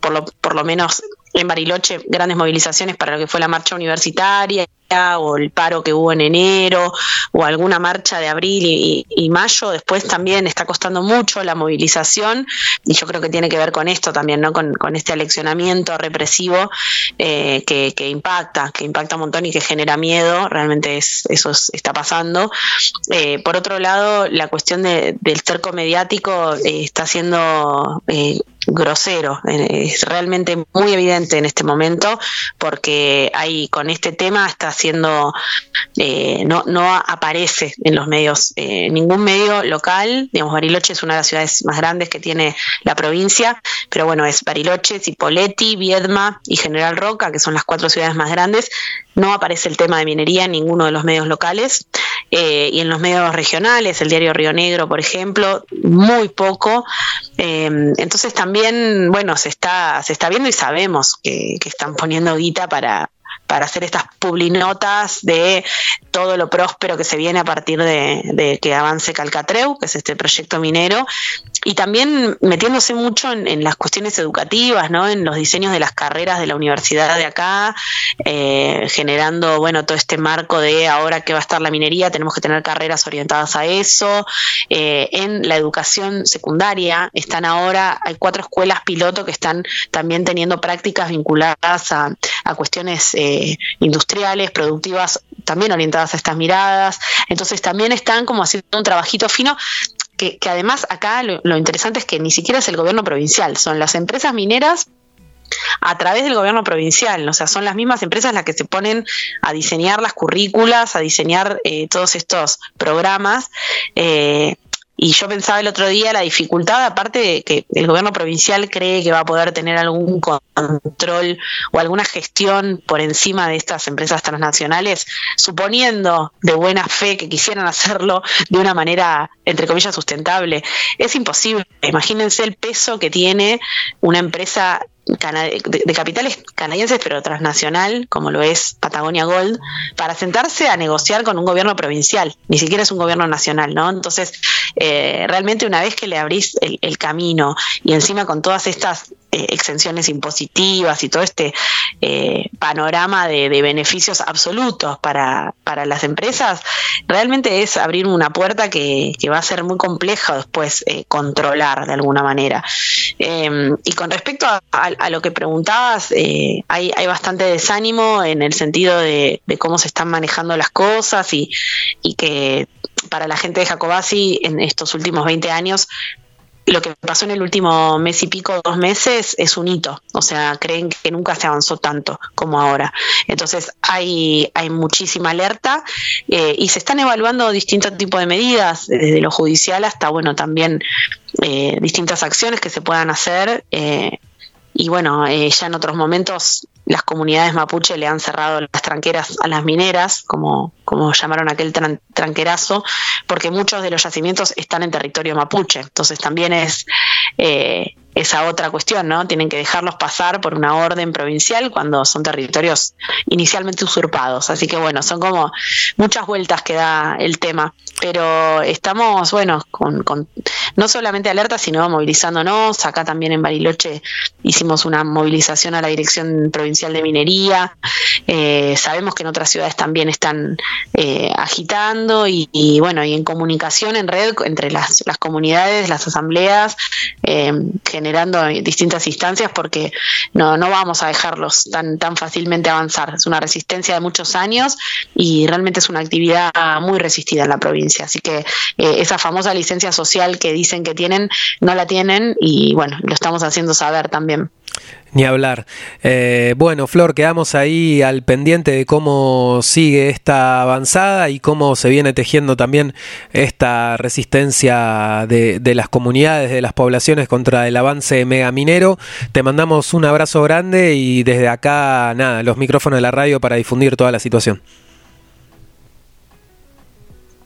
Speaker 6: por lo, por lo menos en Bariloche grandes movilizaciones para lo que fue la marcha universitaria o el paro que hubo en enero o alguna marcha de abril y, mayo, después también está costando mucho la movilización y yo creo que tiene que ver con esto también, ¿no? Con, este aleccionamiento represivo eh, que, impacta, que impacta un montón y que genera miedo, realmente es, eso está pasando. Eh, por otro lado, la cuestión del cerco mediático eh, está siendo grosero, es realmente muy evidente en este momento porque hay con este tema está haciendo, eh, no, no aparece en los medios, eh, ningún medio local, digamos, Bariloche es una de las ciudades más grandes que tiene la provincia, pero bueno, es Bariloche, Cipolletti, Viedma y General Roca, que son las cuatro ciudades más grandes, no aparece el tema de minería en ninguno de los medios locales. Eh, y en los medios regionales, el diario Río Negro, por ejemplo, muy poco. entonces también, bueno, se está, se está viendo y sabemos que, que están poniendo guita para, para hacer estas publinotas de todo lo próspero que se viene a partir de, que avance Calcatreu, que es este proyecto minero, y también metiéndose mucho en, las cuestiones educativas, ¿no? en los diseños de las carreras de la universidad de acá, eh, generando bueno todo este marco de ahora que va a estar la minería, tenemos que tener carreras orientadas a eso. Eh, en la educación secundaria están ahora, hay cuatro escuelas piloto que están también teniendo prácticas vinculadas a, cuestiones eh, industriales, productivas, también orientadas a estas miradas. Entonces también están como haciendo un trabajito fino que, además acá lo, interesante es que ni siquiera es el gobierno provincial, son las empresas mineras a través del gobierno provincial, o sea, son las mismas empresas las que se ponen a diseñar las currículas, a diseñar eh, todos estos programas. Eh, y yo pensaba el otro día la dificultad, aparte de que el gobierno provincial cree que va a poder tener algún control o alguna gestión por encima de estas empresas transnacionales, suponiendo de buena fe que quisieran hacerlo de una manera, entre comillas, sustentable. Es imposible. Imagínense el peso que tiene una empresa de, capitales canadienses pero transnacional, como lo es Patagonia Gold, para sentarse a negociar con un gobierno provincial, ni siquiera es un gobierno nacional, ¿no? Entonces, eh, realmente una vez que le abrís el, camino y encima con todas estas eh, exenciones impositivas y todo este eh, panorama de, beneficios absolutos para, para, las empresas, realmente es abrir una puerta que, va a ser muy compleja después controlar de alguna manera. y con respecto a, lo que preguntabas, hay, hay, bastante desánimo en el sentido de, de, cómo se están manejando las cosas y, y que para la gente de Jacobasi en estos últimos 20 años lo que pasó en el último mes y pico, dos meses, es un hito. O sea, creen que nunca se avanzó tanto como ahora. Entonces, hay, hay muchísima alerta eh, y se están evaluando distintos tipos de medidas, desde lo judicial hasta, bueno, también eh, distintas acciones que se puedan hacer. Eh, y bueno, ya en otros momentos las comunidades mapuche le han cerrado las tranqueras a las mineras, como, como llamaron aquel tranquerazo, porque muchos de los yacimientos están en territorio mapuche. Entonces también es eh, esa otra cuestión, ¿no? Tienen que dejarlos pasar por una orden provincial cuando son territorios inicialmente usurpados. Así que bueno, son como muchas vueltas que da el tema. Pero estamos, bueno, con, con no solamente alerta, sino movilizándonos. Acá también en Bariloche hicimos una movilización a la Dirección Provincial de Minería. Eh, sabemos que en otras ciudades también están eh, agitando y, bueno, y en comunicación en red entre las, las comunidades, las asambleas, eh, generando distintas instancias porque no, no vamos a dejarlos tan, tan fácilmente avanzar. Es una resistencia de muchos años y realmente es una actividad muy resistida en la provincia. Así que eh, esa famosa licencia social que dicen que tienen, no la tienen y bueno, lo estamos haciendo saber también.
Speaker 3: Ni hablar. Eh, bueno, Flor, quedamos ahí al pendiente de cómo sigue esta avanzada y cómo se viene tejiendo también esta resistencia de, de las comunidades, de las poblaciones contra el avance megaminero. Te mandamos un abrazo grande y desde acá, nada, los micrófonos de la radio para difundir toda la situación.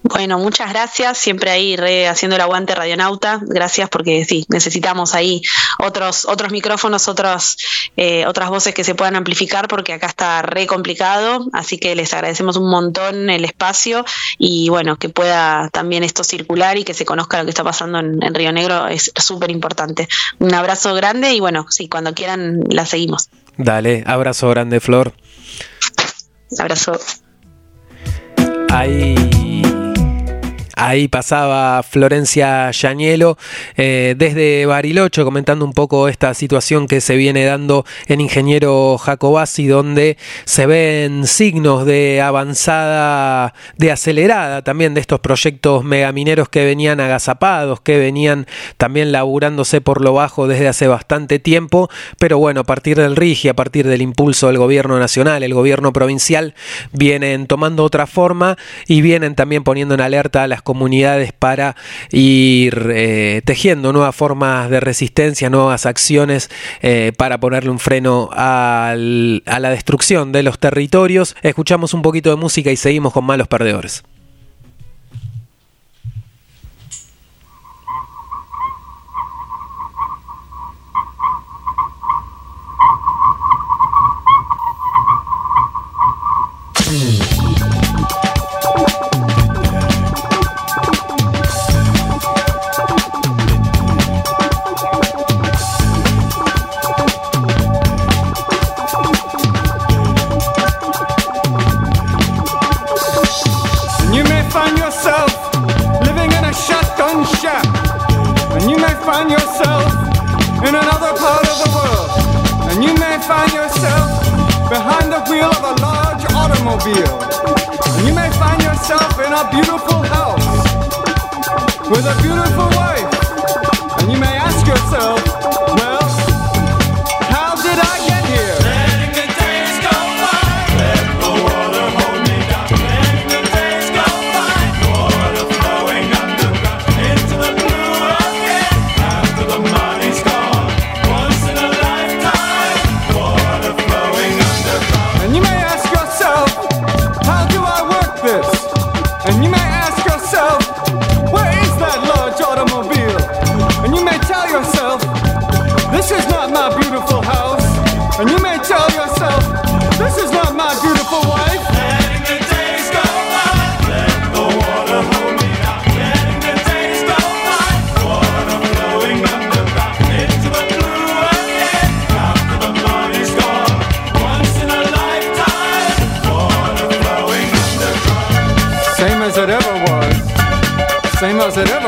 Speaker 6: Bueno, muchas gracias. Siempre ahí re haciendo el aguante radionauta. Gracias porque sí, necesitamos ahí otros, otros micrófonos, otros, eh, otras voces que se puedan amplificar porque acá está re complicado. Así que les agradecemos un montón el espacio y bueno, que pueda también esto circular y que se conozca lo que está pasando en, en Río Negro es súper importante. Un abrazo grande y bueno, sí, cuando quieran la seguimos.
Speaker 3: Dale, abrazo grande, Flor.
Speaker 6: Abrazo.
Speaker 3: Ahí Ahí pasaba Florencia Yañelo eh, desde Bariloche comentando un poco esta situación que se viene dando en Ingeniero Jacobasi, donde se ven signos de avanzada, de acelerada también de estos proyectos megamineros que venían agazapados, que venían también laburándose por lo bajo desde hace bastante tiempo, pero bueno, a partir del RIGI, a partir del impulso del gobierno nacional, el gobierno provincial, vienen tomando otra forma y vienen también poniendo en alerta a las comunidades para ir eh, tejiendo nuevas formas de resistencia, nuevas acciones eh, para ponerle un freno a la destrucción de los territorios. Escuchamos un poquito de música y seguimos con malos perdedores.
Speaker 7: find And you may find yourself in a beautiful house with a beautiful wife. And you may ask yourself, beautiful house. And you may tell yourself, this is not my beautiful wife. Letting the days go by, let the water hold me. Letting the days go by, water flowing into the blue again. The money's gone, once in a lifetime, water flowing. Same as it ever was. Same as it ever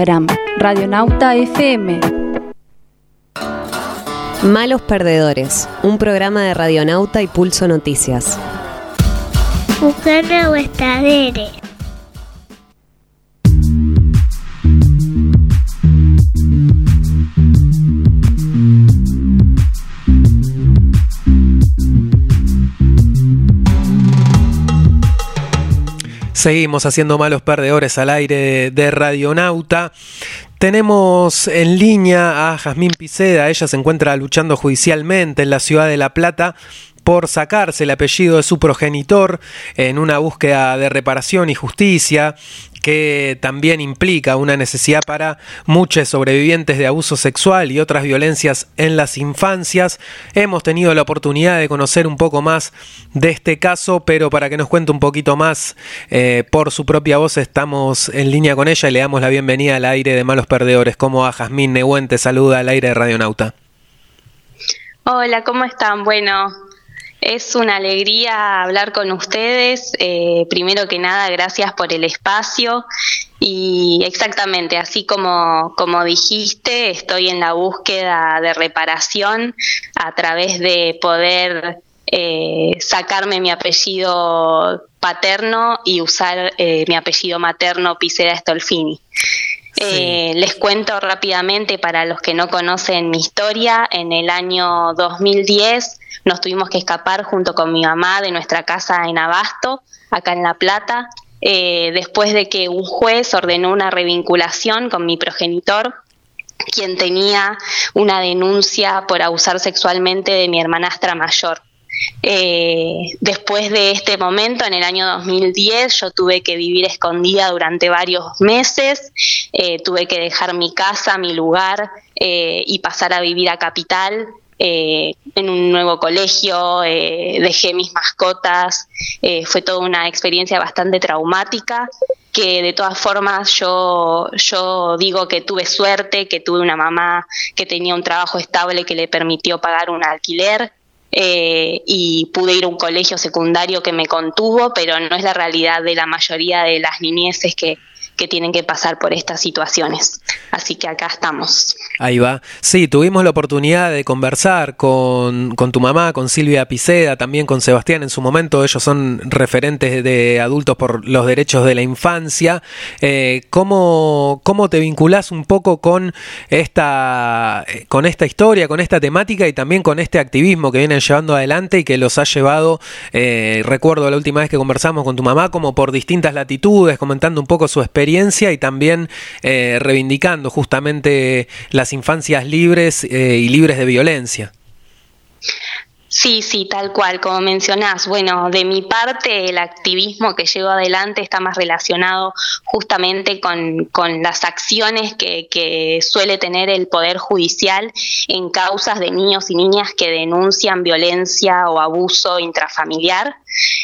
Speaker 8: Instagram, Radionauta FM.
Speaker 1: Malos Perdedores, un programa de Radionauta y Pulso Noticias.
Speaker 9: Buscando vuestra
Speaker 3: Seguimos haciendo malos perdedores al aire de Radionauta. Tenemos en línea a Jazmín Piceda, ella se encuentra luchando judicialmente en la ciudad de La Plata por sacarse el apellido de su progenitor en una búsqueda de reparación y justicia que también implica una necesidad para muchos sobrevivientes de abuso sexual y otras violencias en las infancias. Hemos tenido la oportunidad de conocer un poco más de este caso, pero para que nos cuente un poquito más eh, por su propia voz estamos en línea con ella y le damos la bienvenida al aire de Malos Perdedores. Como a Jazmín Nehuente saluda al aire de Radionauta.
Speaker 10: Hola, ¿cómo están? Bueno, es una alegría hablar con ustedes. Eh, primero que nada, gracias por el espacio. Y exactamente, así como, como dijiste, estoy en la búsqueda de reparación a través de poder eh, sacarme mi apellido paterno y usar eh, mi apellido materno Piceda Stolfini. Eh, les cuento rápidamente para los que no conocen mi historia. En el año 2010 nos tuvimos que escapar junto con mi mamá de nuestra casa en Abasto, acá en La Plata. eh, después de que un juez ordenó una revinculación con mi progenitor quien tenía una denuncia por abusar sexualmente de mi hermanastra mayor. Eh, después de este momento, en el año 2010, yo tuve que vivir escondida durante varios meses, eh, tuve que dejar mi casa, mi lugar y pasar a vivir a Capital. En un nuevo colegio, dejé mis mascotas, fue toda una experiencia bastante traumática que de todas formas yo, yo digo que tuve suerte, que tuve una mamá que tenía un trabajo estable que le permitió pagar un alquiler, eh, y pude ir a un colegio secundario que me contuvo, pero no es la realidad de la mayoría de las niñeces que, que tienen que pasar por estas situaciones. Así que acá estamos.
Speaker 3: Ahí va. Sí, tuvimos la oportunidad de conversar con, con, tu mamá, con Silvia Piceda, también con Sebastián en su momento. Ellos son referentes de adultos por los derechos de la infancia. Eh, ¿cómo, ¿Cómo te vinculás un poco con esta, con esta historia, con esta temática y también con este activismo que vienen llevando adelante y que los ha llevado, eh, recuerdo la última vez que conversamos con tu mamá, como por distintas latitudes, comentando un poco su experiencia y también eh, reivindicando justamente las infancias libres eh, y libres de violencia.
Speaker 10: Sí, sí, tal cual, como mencionás. Bueno, de mi parte, el activismo que llevo adelante está más relacionado justamente con, con las acciones que, que, suele tener el Poder Judicial en causas de niños y niñas que denuncian violencia o abuso intrafamiliar.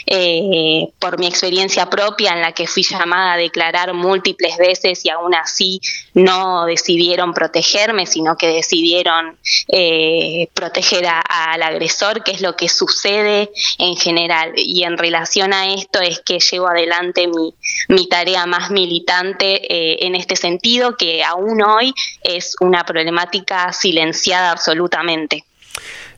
Speaker 10: Eh, por mi experiencia propia en la que fui llamada a declarar múltiples veces y aún así no decidieron protegerme, sino que decidieron eh, proteger al agresor, que es lo que sucede en general. Y en relación a esto es que llevo adelante mi, tarea más militante eh, en este sentido, que aún hoy es una problemática silenciada absolutamente.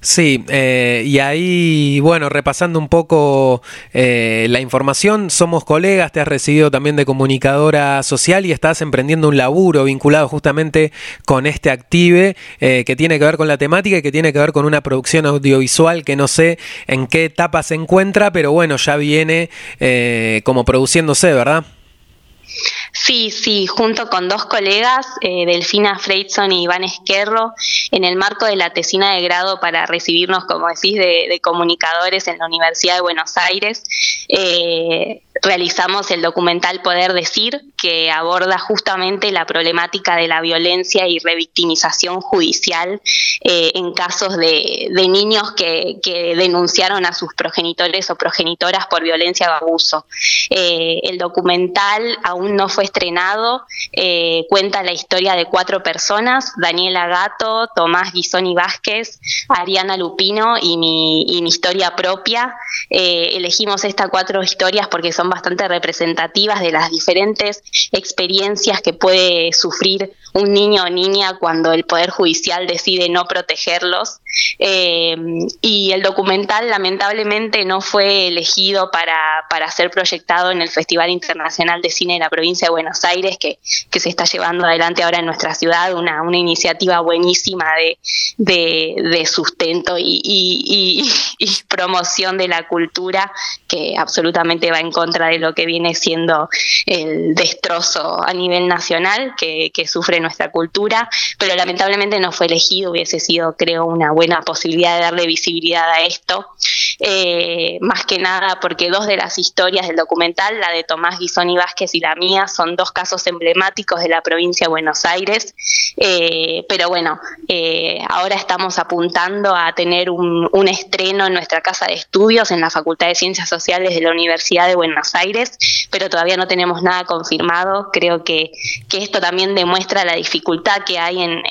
Speaker 3: Sí, eh, y ahí, bueno, repasando un poco eh, la información, somos colegas, te has recibido también de comunicadora social y estás emprendiendo un laburo vinculado justamente con este Active eh, que tiene que ver con la temática y que tiene que ver con una producción audiovisual que no sé en qué etapa se encuentra, pero bueno, ya viene como produciéndose, ¿verdad?
Speaker 10: Sí, sí, junto con dos colegas, eh, Delfina Freidson y Iván Esquerro, en el marco de la tesina de grado para recibirnos, como decís, de, comunicadores en la Universidad de Buenos Aires, eh, realizamos el documental Poder Decir, que aborda justamente la problemática de la violencia y revictimización judicial eh, en casos de, niños que, denunciaron a sus progenitores o progenitoras por violencia o abuso. Eh, el documental aún no fue estrenado, eh, cuenta la historia de cuatro personas, Daniela Gato, Tomás Guisoni Vázquez, Ariana Lupino y mi, y mi historia propia. elegimos estas cuatro historias porque son bastante representativas de las diferentes experiencias que puede sufrir un niño o niña cuando el Poder Judicial decide no protegerlos. Eh, y el documental lamentablemente no fue elegido para, para, ser proyectado en el Festival Internacional de Cine de la provincia de Buenos Aires, que, que se está llevando adelante ahora en nuestra ciudad, una, una iniciativa buenísima de, de, sustento <laughs> y, promoción de la cultura que absolutamente va en contra de lo que viene siendo el destrozo a nivel nacional que, sufre nuestra cultura, pero lamentablemente no fue elegido, hubiese sido creo una buena posibilidad de darle visibilidad a esto. Eh, más que nada porque dos de las historias del documental, la de Tomás Guisoni Vázquez y la mía, son dos casos emblemáticos de la provincia de Buenos Aires. Eh, pero bueno, eh, ahora estamos apuntando a tener un, estreno en nuestra casa de estudios en la Facultad de Ciencias Sociales de la Universidad de Buenos Aires, pero todavía no tenemos nada confirmado. Creo que, esto también demuestra la dificultad que hay en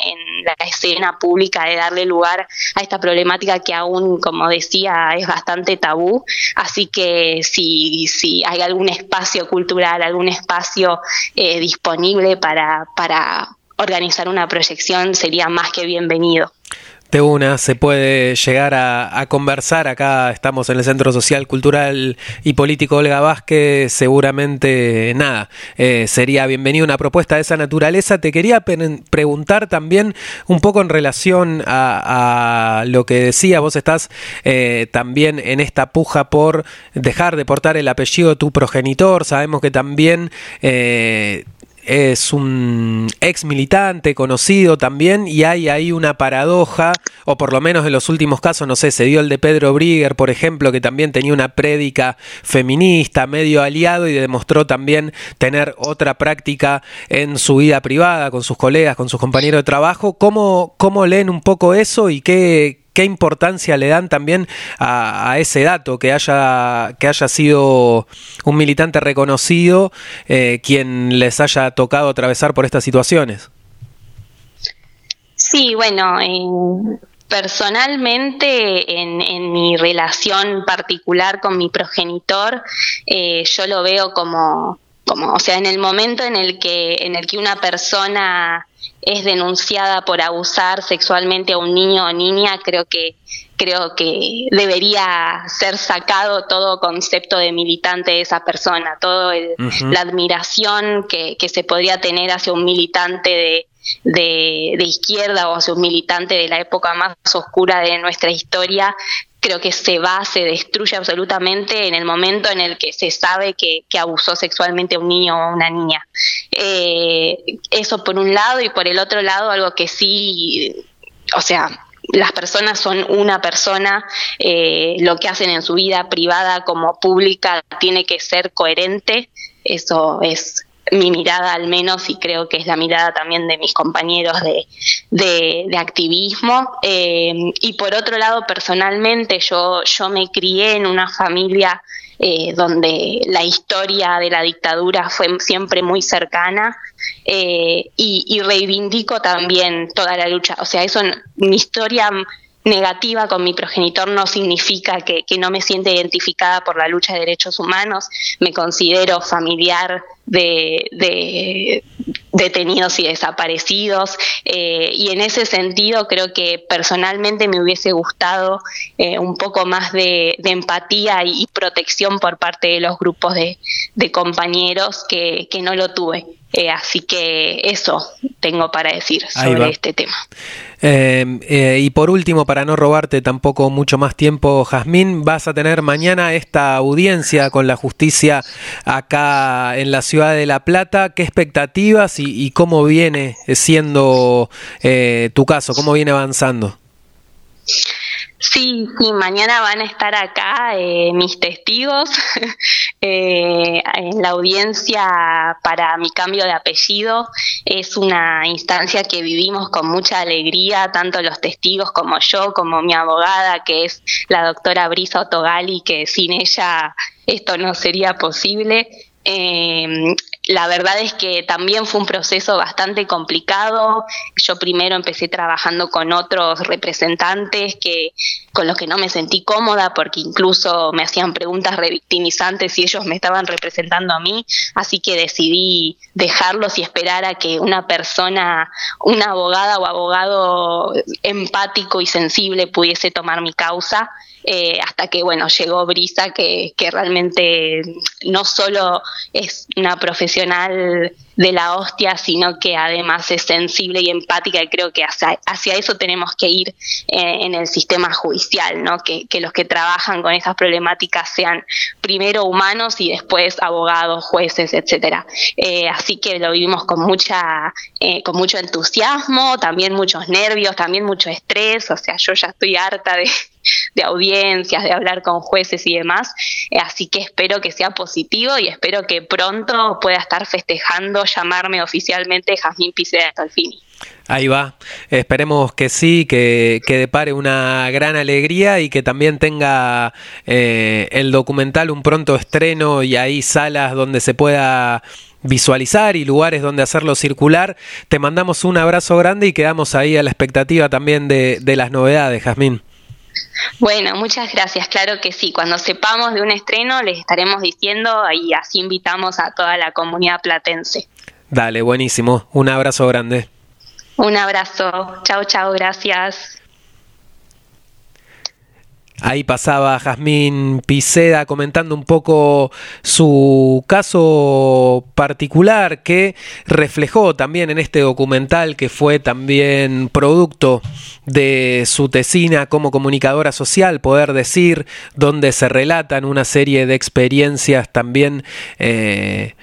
Speaker 10: la escena pública de darle lugar a esta problemática que aún, como decía, es bastante tabú, así que si, si hay algún espacio cultural, algún espacio eh, disponible para, para organizar una proyección, sería más que bienvenido.
Speaker 3: De una, se puede llegar a, conversar. Acá estamos en el Centro Social, Cultural y Político Olga Vázquez. Seguramente, nada, eh, sería bienvenida una propuesta de esa naturaleza. Te quería preguntar también un poco en relación a, lo que decía. Vos estás eh, también en esta puja por dejar de portar el apellido de tu progenitor. Sabemos que también eh, es un ex militante conocido también y hay ahí una paradoja, o por lo menos en los últimos casos, no sé, se dio el de Pedro Brigger, por ejemplo, que también tenía una prédica feminista, medio aliado y demostró también tener otra práctica en su vida privada, con sus colegas, con sus compañeros de trabajo. ¿Cómo, cómo leen un poco eso y qué, qué importancia le dan también a, ese dato, que haya, que haya sido un militante reconocido eh, quien les haya tocado atravesar por estas situaciones.
Speaker 10: Sí, bueno, personalmente en, mi relación particular con mi progenitor, eh, yo lo veo como, como, o sea, en el momento en el que, en el que una persona es denunciada por abusar sexualmente a un niño o niña, creo que creo que debería ser sacado todo concepto de militante de esa persona, toda la admiración que, que, se podría tener hacia un militante de, de, de, izquierda o hacia un militante de la época más oscura de nuestra historia, creo que se va, se destruye absolutamente en el momento en el que se sabe que, abusó sexualmente a un niño o a una niña. Eh, eso por un lado y por el otro lado algo que sí, o sea, las personas son una persona, eh, lo que hacen en su vida privada como pública tiene que ser coherente, eso es mi mirada al menos y creo que es la mirada también de mis compañeros de, de, activismo. Eh, y por otro lado, personalmente yo, yo me crié en una familia eh, donde la historia de la dictadura fue siempre muy cercana eh, y, y, reivindico también toda la lucha. O sea, eso, mi historia negativa con mi progenitor no significa que, no me siente identificada por la lucha de derechos humanos, me considero familiar de, detenidos y desaparecidos eh, y en ese sentido creo que personalmente me hubiese gustado eh, un poco más de, empatía y, protección por parte de los grupos de, compañeros que, no lo tuve. Eh, así que eso tengo para decir sobre este tema.
Speaker 3: Em, y por último, para no robarte tampoco mucho más tiempo, Jazmín, vas a tener mañana esta audiencia con la justicia acá en la ciudad de La Plata. ¿Qué y, cómo viene siendo eh, tu caso? ¿Cómo viene avanzando?
Speaker 10: Sí, sí, mañana van a estar acá eh, mis testigos <laughs> eh, en la audiencia para mi cambio de apellido. Es una instancia que vivimos con mucha alegría, tanto los testigos como yo, como mi abogada, que es la doctora Brisa Otogali, que sin ella esto no sería posible. Eh, la verdad es que también fue un proceso bastante complicado. Yo primero empecé trabajando con otros representantes que con los que no me sentí cómoda porque incluso me hacían preguntas revictimizantes y ellos me estaban representando a mí, así que decidí dejarlos y esperar a que una persona, una abogada o abogado empático y sensible pudiese tomar mi causa eh, hasta que, bueno, llegó Brisa, que, que realmente no solo es una profesional de la hostia, sino que además es sensible y empática y creo que hacia, hacia eso tenemos que ir eh, en el sistema judicial, ¿no? Que, que, los que trabajan con esas problemáticas sean primero humanos y después abogados, jueces, etcétera. Eh, así que lo vivimos con mucha, eh, con mucho entusiasmo, también muchos nervios, también mucho estrés, o sea, yo ya estoy harta de, de audiencias, de hablar con jueces y demás. así que espero que sea positivo y espero que pronto pueda estar festejando llamarme oficialmente Jazmín Piceda Alfini.
Speaker 3: Ahí va, esperemos que sí, que, que, depare una gran alegría y que también tenga eh, el documental un pronto estreno y ahí salas donde se pueda visualizar y lugares donde hacerlo circular. Te mandamos un abrazo grande y quedamos ahí a la expectativa también de, de las novedades, Jazmín.
Speaker 10: Bueno, muchas gracias. Claro que sí. Cuando sepamos de un estreno les estaremos diciendo y así invitamos a toda la comunidad platense.
Speaker 3: Dale, buenísimo. Un abrazo grande.
Speaker 10: Un abrazo. Chao, chao. Gracias.
Speaker 3: Ahí pasaba Jazmín Piceda comentando un poco su caso particular que reflejó también en este documental que fue también producto de su tesina como comunicadora social, poder decir, donde se relatan una serie de experiencias también eh,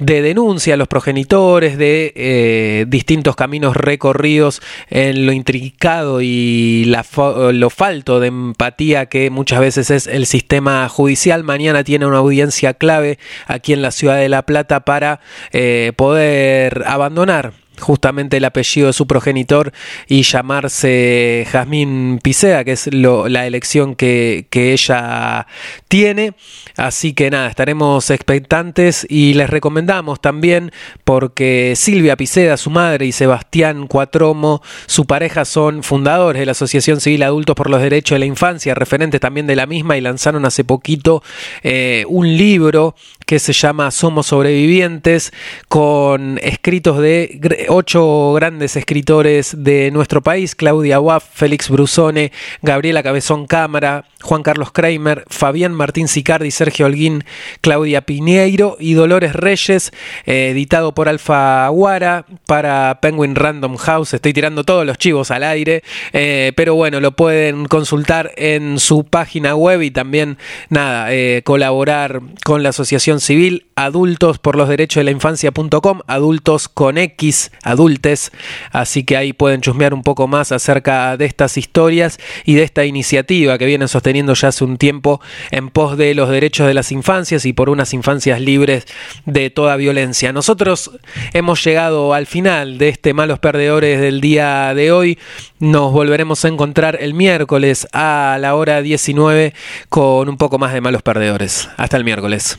Speaker 3: de denuncia a los progenitores, de eh, distintos caminos recorridos en lo intricado y la, lo falto de empatía que muchas veces es el sistema judicial. Mañana tiene una audiencia clave aquí en la ciudad de La Plata para eh, poder abandonar justamente el apellido de su progenitor y llamarse Jazmín Picea, que es la elección que, ella tiene. Así que nada, estaremos expectantes y les recomendamos también porque Silvia Piceda, su madre, y Sebastián Cuatromo, su pareja, son fundadores de la Asociación Civil Adultos por los Derechos de la Infancia, referentes también de la misma y lanzaron hace poquito eh, un libro que se llama Somos Sobrevivientes con escritos de ocho grandes escritores de nuestro país, Claudia Waff, Félix Brusone, Gabriela Cabezón Cámara, Juan Carlos Kramer, Fabián Martín Sicardi, Sergio Holguín, Claudia Piñeiro y Dolores Reyes, eh, editado por Alfa Guara para Penguin Random House. Estoy tirando todos los chivos al aire, eh, pero bueno, lo pueden consultar en su página web y también, nada, eh, colaborar con la Asociación Civil Adultos por los Derechos de la Infancia.com, adultos con X, adultes, así que ahí pueden chusmear un poco más acerca de estas historias y de esta iniciativa que vienen sosteniendo ya hace un tiempo en pos de los derechos de las infancias y por unas infancias libres de toda violencia. Nosotros hemos llegado al final de este Malos Perdedores del día de hoy. Nos volveremos a encontrar el miércoles a la hora 19 con un poco más de Malos Perdedores. Hasta el miércoles.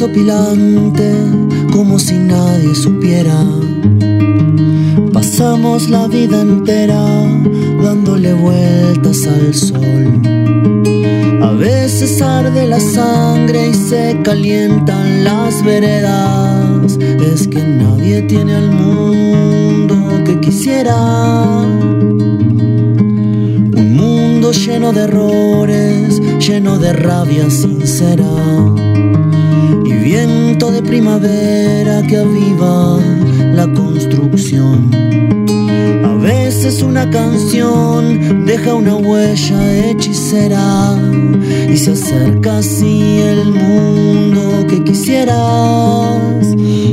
Speaker 11: Mundo desopilante, como si nadie supiera. Pasamos la vida entera dándole vueltas al sol. A veces arde la sangre y se calientan las veredas. Es que nadie tiene al mundo que quisiera. Un mundo lleno de errores, lleno de rabia sincera. Y viento de primavera que aviva la construcción. A veces una canción deja una huella hechicera y se acerca así el mundo que quisieras.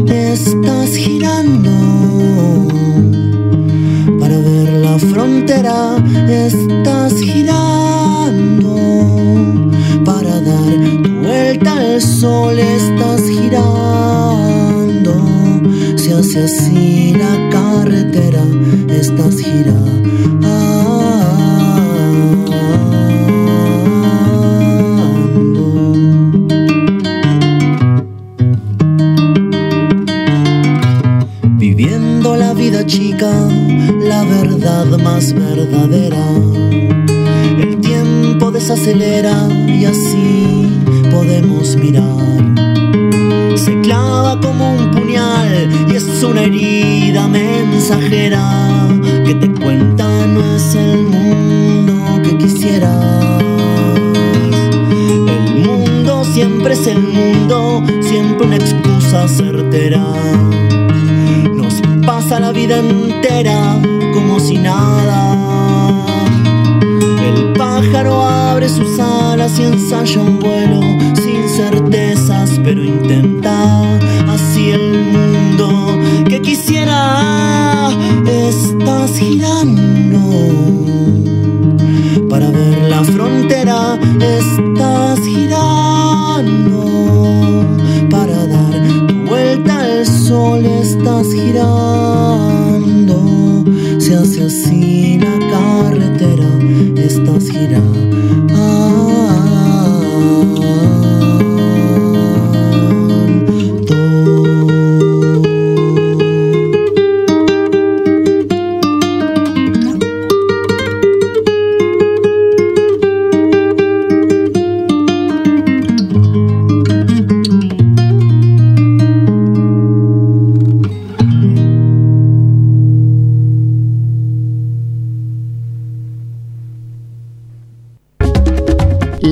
Speaker 11: Estás girando para ver la frontera. Estás girando sol. Estás girando se hace así la carretera, estás girando. Viviendo la vida chica, la verdad más verdadera. El tiempo desacelera y así podemos mirar mensajera que te cuenta no es el mundo que quisieras. El mundo siempre es el mundo, siempre una excusa certera. Nos pasa la vida entera como si nada. El pájaro abre sus alas y ensaya un vuelo sin certezas, pero intenta así el mundo para ver la frontera. Estás girando para dar tu vuelta al sol. Estás girando, se hace así la carretera. Estás girando.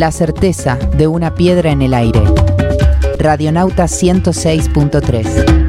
Speaker 12: La certeza de una piedra en el aire. Radionauta 106.3